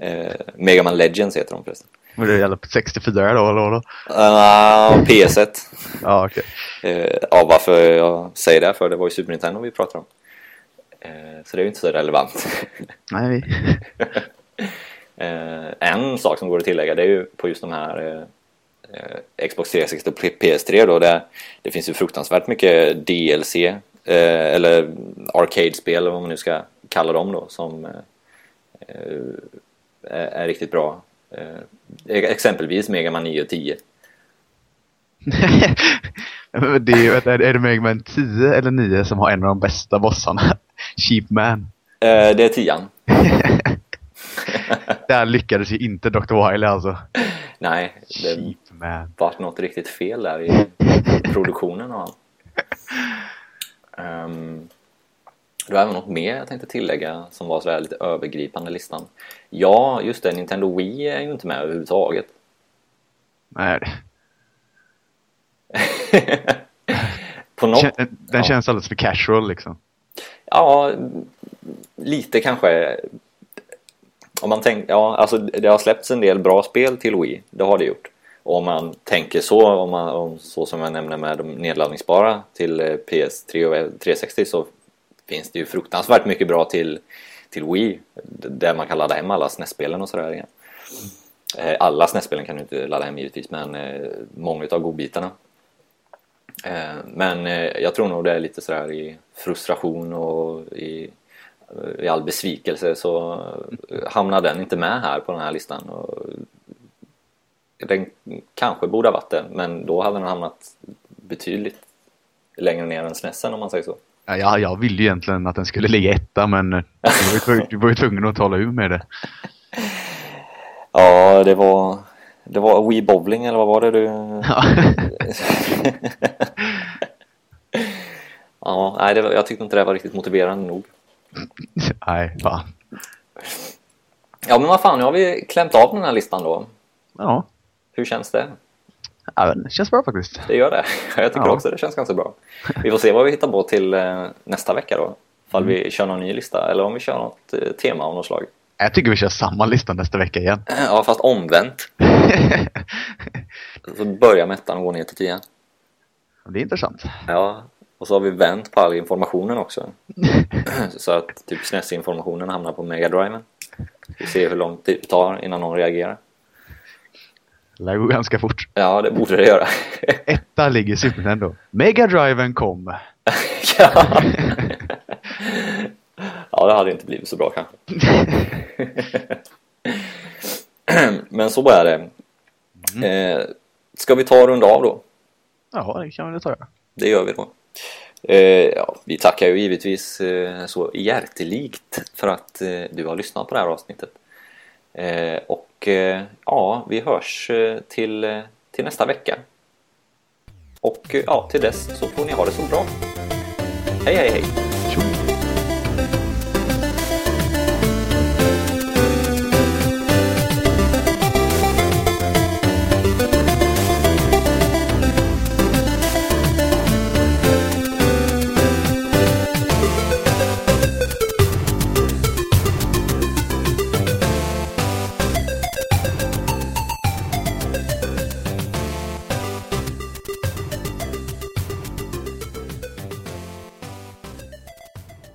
Eh, Mega Man Legends heter de förresten.
Men det gäller på 64 då, eller vadå?
Uh, PS1. *laughs*
Ja, okej.
Eh, ja, varför jag säger det, för det var ju Super Nintendo vi pratade om. Eh, så det är ju inte så relevant.
Nej, *laughs*
en sak som går att tillägga det är ju på just de här eh, eh, Xbox 360 och PS3 då det, det finns ju fruktansvärt mycket DLC eh, eller arcade-spel eller vad man nu ska kalla dem då som eh, eh, är, riktigt bra. Eh, exempelvis Mega Man 9 och 10. *laughs*
Men det är, vänta, är det Mega Man 10 eller 9 som har en av de bästa bossarna? *laughs* Cheap Man.
Eh, det är 10 *laughs*
Där lyckades ju inte Dr. Wily alltså.
Nej, det
Cheap
vart något riktigt fel där i *laughs* produktionen allt. Um, det var även något mer jag tänkte tillägga som var sådär lite övergripande listan. Ja, just det, Nintendo Wii är ju inte med överhuvudtaget.
Nej, *laughs*
På något...
Den
ja.
känns alldeles för casual liksom.
Ja, lite kanske. Om man tänker, ja, alltså det har släppts en del bra spel till Wii. Det har det gjort. Och om man tänker så, om man, om, så som jag nämnde med de nedladdningsbara till eh, PS3 och 360 så finns det ju fruktansvärt mycket bra till, till Wii. Där man kan ladda hem alla SNES-spelen och sådär igen. Eh, alla SNES-spelen kan du inte ladda hem givetvis, men eh, många av godbitarna. Men jag tror nog det är lite sådär i frustration och i, i all besvikelse så hamnar den inte med här på den här listan. Och den kanske borde ha varit det, men då hade den hamnat betydligt längre ner än SNESen om man säger så.
Ja, jag, ville ju egentligen att den skulle ligga etta men du var ju tvungen- du var ju tvungen att tala ur med det.
Ja, det var, det var Wii Bowling eller vad var det du...
Ja. *laughs*
ja, nej, det jag tyckte inte det var riktigt motiverande nog. *laughs*
Nej, fan.
Ja, men vad fan, nu har vi klämt av den här listan då.
Ja,
Hur känns det?
ja det känns bra faktiskt.
Det gör det. Jag tycker
Ja.
också det känns ganska bra. Vi får se vad vi hittar på till eh, nästa vecka då. Ifall
Mm.
vi kör någon ny lista eller om vi kör något eh, tema av något slag.
Jag tycker vi kör samma lista nästa vecka igen. *clears throat*
Ja, fast omvänt. *laughs* Så börja med ettan och gå ner till tian.
Det är intressant.
Ja, och så har vi vänt på all informationen också. *clears throat* så att typ SNES-informationen hamnar på Mega Driven. Vi ser hur lång tid det tar innan någon reagerar.
Det lär gå ganska fort.
Ja, det borde det göra. *laughs*
Etta ligger Super Nintendo. Mega Driven kom. *laughs*
ja. ja, det hade inte blivit så bra kanske. *clears throat* Men så är det. Eh, ska vi ta och runda av då?
Ja, det kan vi ta.
Det gör vi då. Eh, ja, vi tackar ju givetvis eh, så hjärtelikt för att eh, du har lyssnat på det här avsnittet. Och ja, vi hörs till, till nästa vecka. Och ja, till dess så får ni ha det så bra. Hej hej hej!